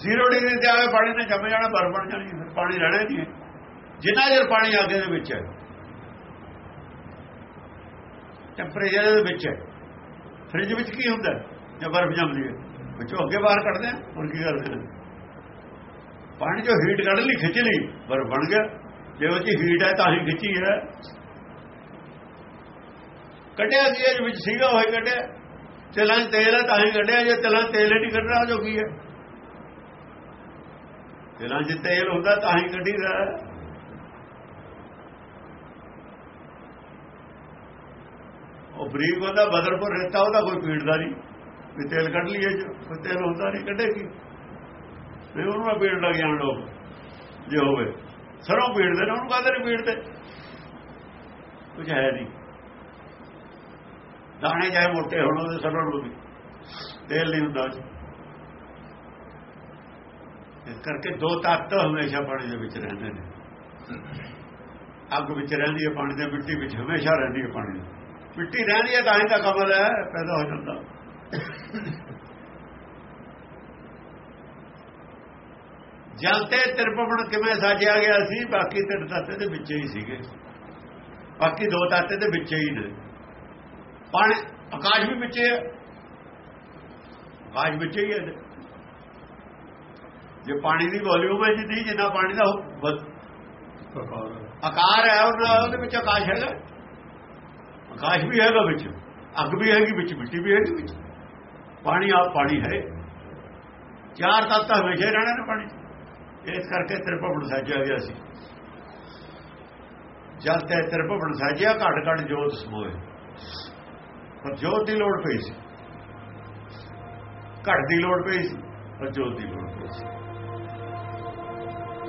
ਜ਼ੀਰੋ ਡਿਗਰੀ ਤੇ ਆਵੇ ਪਾਣੀ ਨੇ ਜੰਮ ਜਾਣਾ, ਬਰਫ਼ ਬਣ ਜਾਣੀ, ਫਿਰ ਪਾਣੀ ਰਹਿਣਾ ਨਹੀਂ। ਜਿੰਨਾ ਜਰ ਪਾਣੀ ਅੱਗੇ ਦੇ ਵਿੱਚ ਹੈ ਟੈਂਪਰੇਚਰ ਦੇ ਵਿੱਚ ਹੈ ਫ੍ਰਿਜ ਵਿੱਚ ਕੀ ਹੁੰਦਾ ਜੇ ਬਰਫ਼ ਜੰਮਦੀ ਹੈ ਵਿੱਚੋਂ ਅੱਗੇ ਬਾਹਰ ਕੱਢਦੇ ਆ ਹੋਰ ਕੀ ਕਰਦੇ ਨੇ ਪਾਣੀ ਜੋ ਹੀਟ ਕੱਢ ਲਈ, ਖਿੱਚ ਲਈ, ਬਰਫ਼ ਬਣ ਗਿਆ। ਜੇ ਉਹ ਚ ਹੀਟ ਹੈ ਤਾਂ ਹੀ ਖਿੱਚੀ ਹੈ। ਕੱਢਿਆ ਕੀ ਹੈ? ਵਿੱਚ ਸੀਗਾ ਹੋਏ ਕੱਢਿਆ। ਤੇਲਾਂ ਤੇਲ ਹੈ ਤਾਂ ਹੀ ਕੱਢਿਆ। ਜੇ ਤੇਲਾਂ ਤੇਲ ਨਹੀਂ ਕੱਢਣਾ ਜੋ ਕੀ ਹੈ? ਤੇਲਾਂ 'ਚ ਤੇਲ ਹੁੰਦਾ ਤਾਂ ਹੀ ਕੱਢੀਦਾ ਉਹ ਬਰੀਕ ਹੁੰਦਾ ਬਦਰਪੁਰ ਰੇਤਾ ਉਹਦਾ ਕੋਈ ਪੀੜਦਾ ਨਹੀਂ। ਵੀ ਤੇਲ ਕੱਢ ਲਈਏ ਕੋਈ ਤੇਲ ਹੁੰਦਾ ਨਹੀਂ ਕੱਢੇਗੀ ਵੀ ਉਹਨੂੰ ਨਾ ਪੀੜ ਲੱਗ ਜਾਣ ਲੋਕ, ਜੇ ਹੋਵੇ। ਸਰੋਂ ਪੀੜਦੇ ਨੇ, ਉਹਨੂੰ ਕਾਹਦੇ ਨਹੀਂ ਪੀੜਦੇ? ਕੁਝ ਹੈ ਨਹੀਂ। ਦਾਣੇ ਚਾਹੇ ਮੋਟੇ ਹੋਣ ਉਹਦੇ ਸਰੋਂ ਨੂੰ ਵੀ। ਤੇਲ ਨਹੀਂ ਹੁੰਦਾ ਇਸ ਕਰਕੇ ਦੋ ਤੱਤ ਹਮੇਸ਼ਾ ਪਾਣੀ ਦੇ ਵਿੱਚ ਰਹਿੰਦੇ ਨੇ। ਅੱਗ ਵਿੱਚ ਰਹਿੰਦੀ ਹੈ ਪਾਣੀ ਦੇ, ਮਿੱਟੀ ਵਿੱਚ ਹਮੇਸ਼ਾ ਰਹਿੰਦੀ ਹੈ ਪਾਣੀ ਮਿੱਟੀ ਰਹਿੰਦੀ ਹੈ ਤਾਂ ਹੀ ਤਾਂ ਕਮਲ ਹੈ, ਪੈਦਾ ਹੋ ਜਾਂਦਾ। ਜਲ ਤੇ ਤਿਰਪਵਨ ਕਿਵੇਂ ਸਾਜਿਆ ਗਿਆ ਸੀ, ਬਾਕੀ ਤਿੰਨ ਤਾਤੇ ਦੇ ਵਿੱਚ ਹੀ ਸੀਗੇ। ਬਾਕੀ ਦੋ ਤਾਤੇ ਦੇ ਵਿੱਚ ਹੀ ਨੇ। ਪਾਣੀ, ਆਕਾਸ਼ ਵੀ ਵਿੱਚ ਹੈ ਆਕਾਸ਼ ਵਿੱਚ ਹੀ ਹੈ ਜੇ ਪਾਣੀ ਦੀ ਵੋਲਿਊਮ ਹੈ ਜਿੰਨੀ ਜਿੰਨਾ ਪਾਣੀ ਦਾ ਆਕਾਰ ਹੈ। ਉਹਦੇ ਵਿੱਚ ਆਕਾਸ਼ ਹੈਗਾ। ਆਕਾਸ਼ ਵੀ ਹੈਗਾ ਵਿੱਚ। ਅੱਗ ਵੀ ਹੈਗੀ ਵਿੱਚ ਮਿੱਟੀ ਵੀ ਹੈਗੀ ਵਿੱਚ। ਪਾਣੀ ਆਪ ਪਾਣੀ ਹੈ। ਚਾਰ ਤੱਤ ਹਮੇਸ਼ਾ ਰਹਿਣਾ ਨੇ ਪਾਣੀ ਇਸ ਕਰਕੇ ਤਿਰਪਵਨ ਸਾਜਿਆ ਗਿਆ ਸੀ। ਜਦ ਤੇ ਤਿਰਪਵਨ ਸਾਜਿਆ ਘਟ ਘਟ ਜੋਤ ਸਮੋਏ। ਪਰ ਜੋਤ ਦੀ ਲੋੜ ਪਈ ਸੀ। ਘਟ ਦੀ ਲੋੜ ਪਈ ਸੀ ਪਰ ਜੋਤ ਦੀ ਲੋੜ ਪਈ ਸੀ।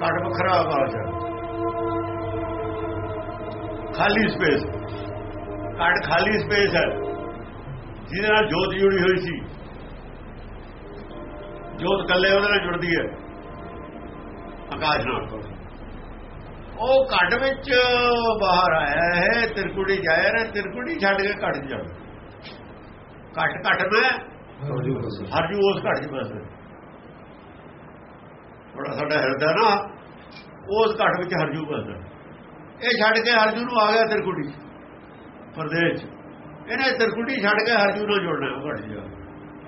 ਘਟ ਵੱਖਰਾ ਆਵਾਜ਼ ਹੈ ਖਾਲੀ ਸਪੇਸ ਘਟ ਖਾਲੀ ਸਪੇਸ ਹੈ। ਜਿਹਦੇ ਨਾਲ ਜੋਤ ਜੁੜੀ ਹੋਈ ਸੀ। ਜੋਤ ਕੱਲੇ ਉਹਦੇ ਨਾਲ ਜੁੜਦੀ ਹੈ। ਆਕਾਸ਼ ਨਾਲ। ਉਹ ਘਟ ਵਿੱਚ ਬਾਹਰ ਆਇਆ ਹੈ ਤਿਰਕੁੜੀ ਜਾਇਆ ਨਾ ਤਿਰਕੁੜੀ ਛੱਡ ਕੇ ਘਟ ਜਾ ਘਟ ਘਟ ਮੈਂ। ਹਰ ਜੂ ਉਸ ਘਟ ਚ ਬਸ। ਥੋੜਾ ਸਾਡਾ ਹਿਰਦਾ ਨਾ। ਉਸ ਘਟ ਵਿੱਚ ਹਰਜੂ ਬਸਦਾ ਇਹ ਛੱਡ ਕੇ ਹਰਜੂ ਨੂੰ ਆ ਗਿਆ ਤਿਰਕੁੜੀ ਪ੍ਰਦੇਸ਼ ਇਹਨੇ ਤਿਰਕੁੜੀ ਛੱਡ ਕੇ ਹਰਜੂ ਨਾਲ ਜੁੜਨਾ ਉਹ ਘਟ ਜਾ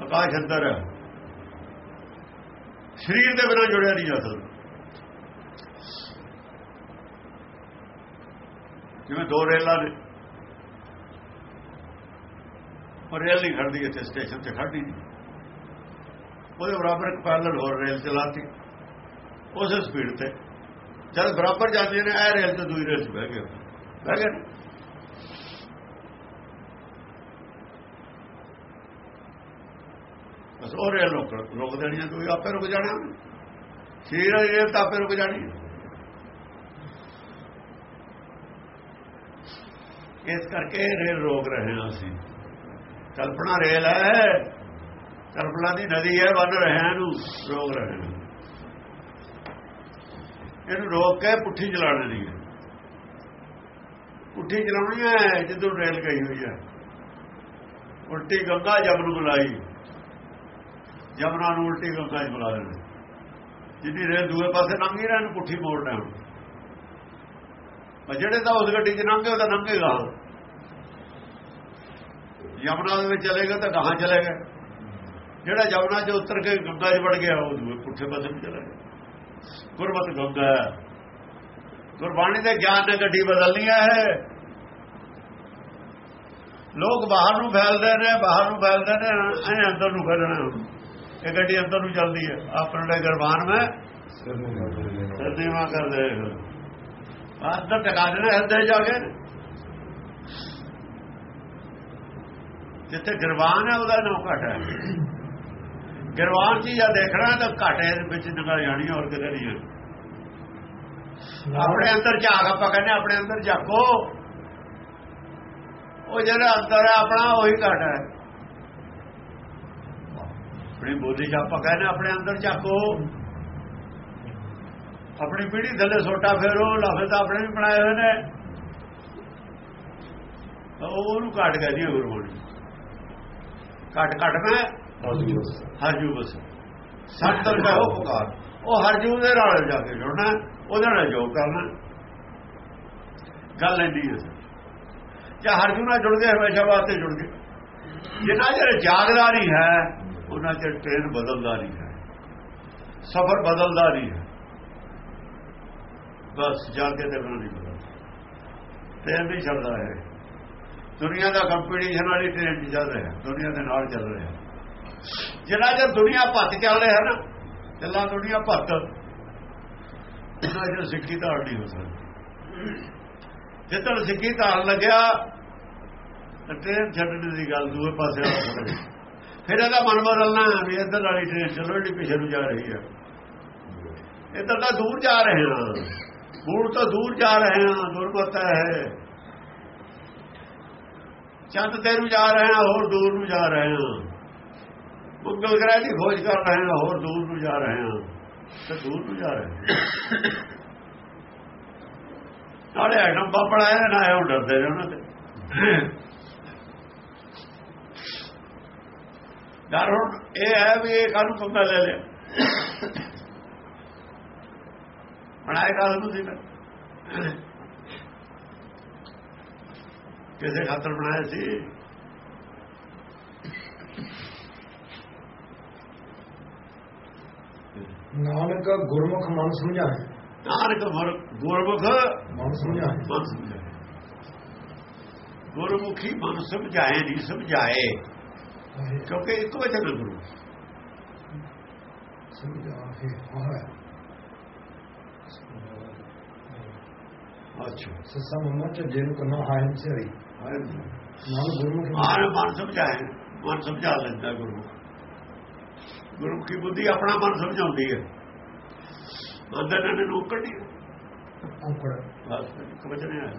ਆਕਾਸ਼ ਅੰਦਰ ਹੈ। ਸਰੀਰ ਦੇ ਬਿਨਾਂ ਜੁੜਿਆ ਨਹੀਂ ਜਾ ਸਕਦਾ। ਜਿਵੇਂ ਦੋ ਰੇਲਾਂ ਨੇ। ਉਹ ਰੇਲ ਨਹੀਂ ਖੜਦੀ ਇੱਥੇ, ਸਟੇਸ਼ਨ ਤੇ ਖੜਦੀ ਨਹੀਂ। ਉਹਦੇ ਬਰਾਬਰ ਇੱਕ ਪੈਰਲਲ ਹੋਰ ਰੇਲ ਚਲਾਤੀ। ਉਸੇ ਸਪੀਡ ਤੇ। ਜਦ ਬਰਾਬਰ ਜਾਂਦੀਆਂ ਨੇ, ਇਹ ਰੇਲ ਤੇ ਦੂਜੀ ਰੇਲ 'ਚ ਬਹਿ ਗਏ। ਬਹਿ ਗਏ ਬਸ ਉਹ ਰੇਲ ਰੋਕ ਰੋਕ ਦੇਣੀ ਹੈ ਤੁਸੀਂ ਆਪੇ ਰੁਕ ਜਾਣਾ ਸਰੀਰ ਵਾਲੀ ਰੇਲ ਤਾਂ ਆਪੇ ਰੁਕ ਜਾਣੀ ਇਸ ਕਰਕੇ ਰੇਲ ਰੋਕ ਰਹੇ ਹਾਂ ਅਸੀਂ। ਕਲਪਨਾ ਰੇਲ ਹੈ। ਕਲਪਨਾ ਦੀ ਨਦੀ ਹੈ ਵੱਧ ਰਹੇ ਹਾਂ ਇਹਨੂੰ। ਰੋਕ ਰਹੇ ਹਾਂ। ਇਹਨੂੰ ਰੋਕ ਕੇ ਪੁੱਠੀ ਚਲਾਉਣੀ ਨਹੀਂ ਹੈ ਪੁੱਠੀ ਚਲਾਉਣੀ ਹੈ, ਜਦੋਂ ਰੇਲ ਗਈ ਹੋਈ ਹੈ। ਉਲਟੀ ਗੰਗਾ ਜਬ ਨੂੰ ਬੁਲਾਈ। ਜਮਨਾ ਨੂੰ ਉਲਟੀ ਗੰਗਾ 'ਚ ਬੁਲਾ ਲੈਣਾ ਜਿੱਦੀ ਰੇਲ ਦੂਏ ਪਾਸੇ ਲੰਘੀ ਰਹਿਣ ਪੁੱਠੀ ਮੋੜਨਾ ਹੁਣ ਪਰ ਜਿਹੜੇ ਤਾਂ ਉਸ ਗੱਡੀ 'ਚ ਲੰਘੇ, ਉਹ ਤਾਂ ਲੰਘੇਗਾ। ਯਮਨਾ ਦੇ ਵਿੱਚ ਚਲੇਗਾ ਤਾਂ ਕਹਾਂ ਚਲੇਗਾ ਜਿਹੜਾ ਯਮਨਾ 'ਚ ਉਤਰ ਕੇ ਗੰਗਾ 'ਚ ਵੜ ਗਿਆ, ਉਹ ਦੂਏ ਪੁੱਠੇ ਪਾਸੇ ਨੂੰ ਚਲਾ ਗਿਆ ਗੁਰਮਤ ਗੰਗਾ ਗੁਰਬਾਣੀ ਦੇ ਗਿਆਨ ਨੇ ਗੱਡੀ ਬਦਲਣੀ ਹੈ ਲੋਕ ਬਾਹਰ ਨੂੰ ਫੈਲਦੇ ਨੇ, ਬਾਹਰ ਨੂੰ ਫੈਲਦੇ ਨੇ ਇਹ ਅੰਦਰ ਨੂੰ ਫੈਲਣਾ ਇਹ ਗੱਡੀ ਅੰਦਰ ਨੂੰ ਚੱਲਦੀ ਹੈ। ਆਪਣੇ ਗੁਰਬਾਨ ਮੈਂ ਸਰਦੇਵਾ ਕਰਦੇ ਅੰਦਰ ਟਿਕਾ ਦੇਣਾ ਹਿਰਦੇ ਜਾ ਕੇ। ਜਿੱਥੇ ਗੁਰਬਾਨ ਹੈ, ਉਹਦਾ ਨਾਮ ਘਟ ਹੈ। ਗਰਵਾਨ ਜੀ ਜਾਂ ਦੇਖਣਾ ਤਾਂ ਘਾਟੇ ਵਿੱਚ ਨਿਕਲ ਜਾਣੀ ਹੋਰ ਕਿਤੇ ਨਹੀਂ ਹੈ ਆਪਣੇ ਅੰਦਰ ਝਾਕ ਆਪਾਂ ਕਹਿੰਦੇ ਆਪਣੇ ਅੰਦਰ ਝਾਕੋ। ਉਹ ਜਿਹੜਾ ਅੰਦਰ ਹੈ ਆਪਣਾ ਉਹੀ ਘਟ ਹੈ। ਆਪਣੀ ਬੋਲੀ ਚ ਆਪਾਂ ਕਹਿੰਦੇ ਆਪਣੇ ਅੰਦਰ ਝਾਕੋ। ਆਪਣੀ ਪੀੜੀ ਥੱਲੇ ਸੋਟਾ ਫੇਰੋ ਲਾਫੇ ਤਾਂ ਆਪਣੇ ਵੀ ਬਣਾਏ ਹੋਏ ਨੇ। ਉਹਨੂੰ ਘਟ ਗਿਆ ਜੀ ਗੁਰਬਾਣੀ ਘਟ ਘਟ ਮੈਂ ਹਰਜੂ ਬਸ। ਸੱਤਰ ਦਾ ਉਹ ਪੁਕਾਰ, ਉਹ ਹਰਜੂ ਦੇ ਨਾਲ ਜਾ ਕੇ ਜੁੜਨਾ, ਉਹਦੇ ਨਾਲ ਜੋਗ ਕਰਨਾ। ਗੱਲ ਇੰਨੀ ਹੈ। ਜਾਂ ਹਰਜੂ ਨਾਲ ਜੁੜ ਗਏ ਹਮੇਸ਼ਾ ਵਾਸਤੇ ਜੁੜ ਗਏ। ਜਿੰਨਾ ਚਿਰ ਜਾਗਦਾ ਨਹੀਂ ਹੈ, ਉਹਨਾਂ ਚਿਰ ਟ੍ਰੇਨ ਬਦਲਦਾ ਨਹੀਂ ਹੈ। ਸਫ਼ਰ ਬਦਲਦਾ ਨਹੀਂ ਹੈ। ਬਸ ਜਾਗੇ ਤੇ ਬਣਾ ਨਹੀਂ ਬਦਲਦਾ। ਟ੍ਰੇਨ ਵੀ ਚੱਲਦਾ ਹੈ ਦੁਨੀਆ ਦਾ ਕੰਪੀਟੀਸ਼ਨ ਵਾਲੀ ਟ੍ਰੇਨ ਚੱਲ ਰਿਹਾ। ਦੁਨੀਆ ਦੇ ਨਾਲ ਚੱਲ ਰਿਹਾ। ਜਿੰਨਾ ਚਿਰ ਦੁਨੀਆ ਭੱਤ ਚੱਲ ਰਿਹਾ ਨਾ ਚੱਲਾਂ ਦੁਨੀਆ ਭੱਤ ਉਹਨਾਂ ਚਿਰ ਸਿੱਖੀ ਧਾਰ ਨਹੀਂ ਹੋ ਸਕਦੀ। ਜਿੱਦਣ ਸਿੱਖੀ ਧਾਰ ਲੱਗਿਆ, ਤਾਂ ਟ੍ਰੇਨ ਛੱਡਣ ਦੀ ਗੱਲ ਦੂਏ ਪਾਸੇ ਆ ਸਕਦੀ ਫਿਰ ਇਹਦਾ ਮਨ ਬਦਲਣਾ ਵੀ ਇੱਧਰ ਵਾਲੀ ਟ੍ਰੇਨ ਚਲੋ ਜਿਹੜੀ ਪਿੱਛੇ ਨੂੰ ਜਾ ਰਹੀ ਹੈ। ਇੱਧਰ ਤਾਂ ਦੂਰ ਜਾ ਰਹੇ ਹਾਂ। ਦੂਰ ਤੋਂ ਦੂਰ ਜਾ ਰਹੇ ਹਾਂ ਦੁਰਗਤ ਹੈ। ਚੰਦ ਤੇ ਨੂੰ ਜਾ ਰਹੇ ਹਾਂ, ਹੋਰ ਦੂਰ ਨੂੰ ਜਾ ਰਹੇ ਹਾਂ। ਮੰਗਲ ਗ੍ਰਹਿ ਦੀ ਖੋਜ ਕਰ ਰਹੇ ਹਾਂ ਹੋਰ ਦੂਰ ਨੂੰ ਜਾ ਰਹੇ ਹਾਂ। ਤੇ ਦੂਰ ਨੂੰ ਜਾ ਰਹੇ ਹਾਂ। ਨਾਲੇ ਐਟਮ ਪਾਪੜ ਆਇਆ ਨਾ ਆਇਆ ਡਰਦੇ ਨੇ ਉਹਨਾਂ ਤੇ। ਡਰ ਹੁਣ ਇਹ ਹੈ ਵੀ ਇਹ ਕਾਹਨੂੰ ਪੰਗਾ ਲੈ ਲਿਆ। ਬਣਾਏ ਕਾਹਨੂੰ ਨੂੰ ਸੀ ਕਿਸੇ ਖਾਤਰ ਬਣਾਇਆ ਸੀ। ਨਾਨਕ ਗੁਰਮੁਖ ਮਨ ਸਮਝਾਏ ਨਾਨਕ ਗੁਰ- ਗੁਰਮੁਖ ਮਨ ਸਮਝਾਏ ਮਨ ਸਮਝਾਏ ਗੁਰਮੁਖੀ ਮਨ ਸਮਝਾਏ ਨਹੀਂ ਸਮਝਾਏ ਕਿਉਂਕਿ ਇੱਕ ਵਚਨ ਹੈ ਗੁਰੂ ਸਮਝਾ ਕੇ ਹੋਇਆ ਅੱਛਾ ਸੱਸਾ ਮੰਮਾ ਚ ਜਿਹਨੂੰ ਕਨਾ ਹਾਇਨ ਸਰੀ ਨਾਲ ਗੁਰਮੁਖ ਆਨ ਮਨ ਸਮਝਾਏ ਮਨ ਸਮਝਾ ਲੈਂਦਾ ਗੁਰੂ ਗੁਰਮੁਖੀ ਬੁੱਧੀ ਆਪਣਾ ਮਨ ਸਮਝਾਉਂਦੀ ਹੈ। ਅੰਦਰ ਨੇ ਨੂੰ ਕੱਢੀ ਔਕੜ। ਬਸ ਇੱਕ ਵਚਨ ਹੈ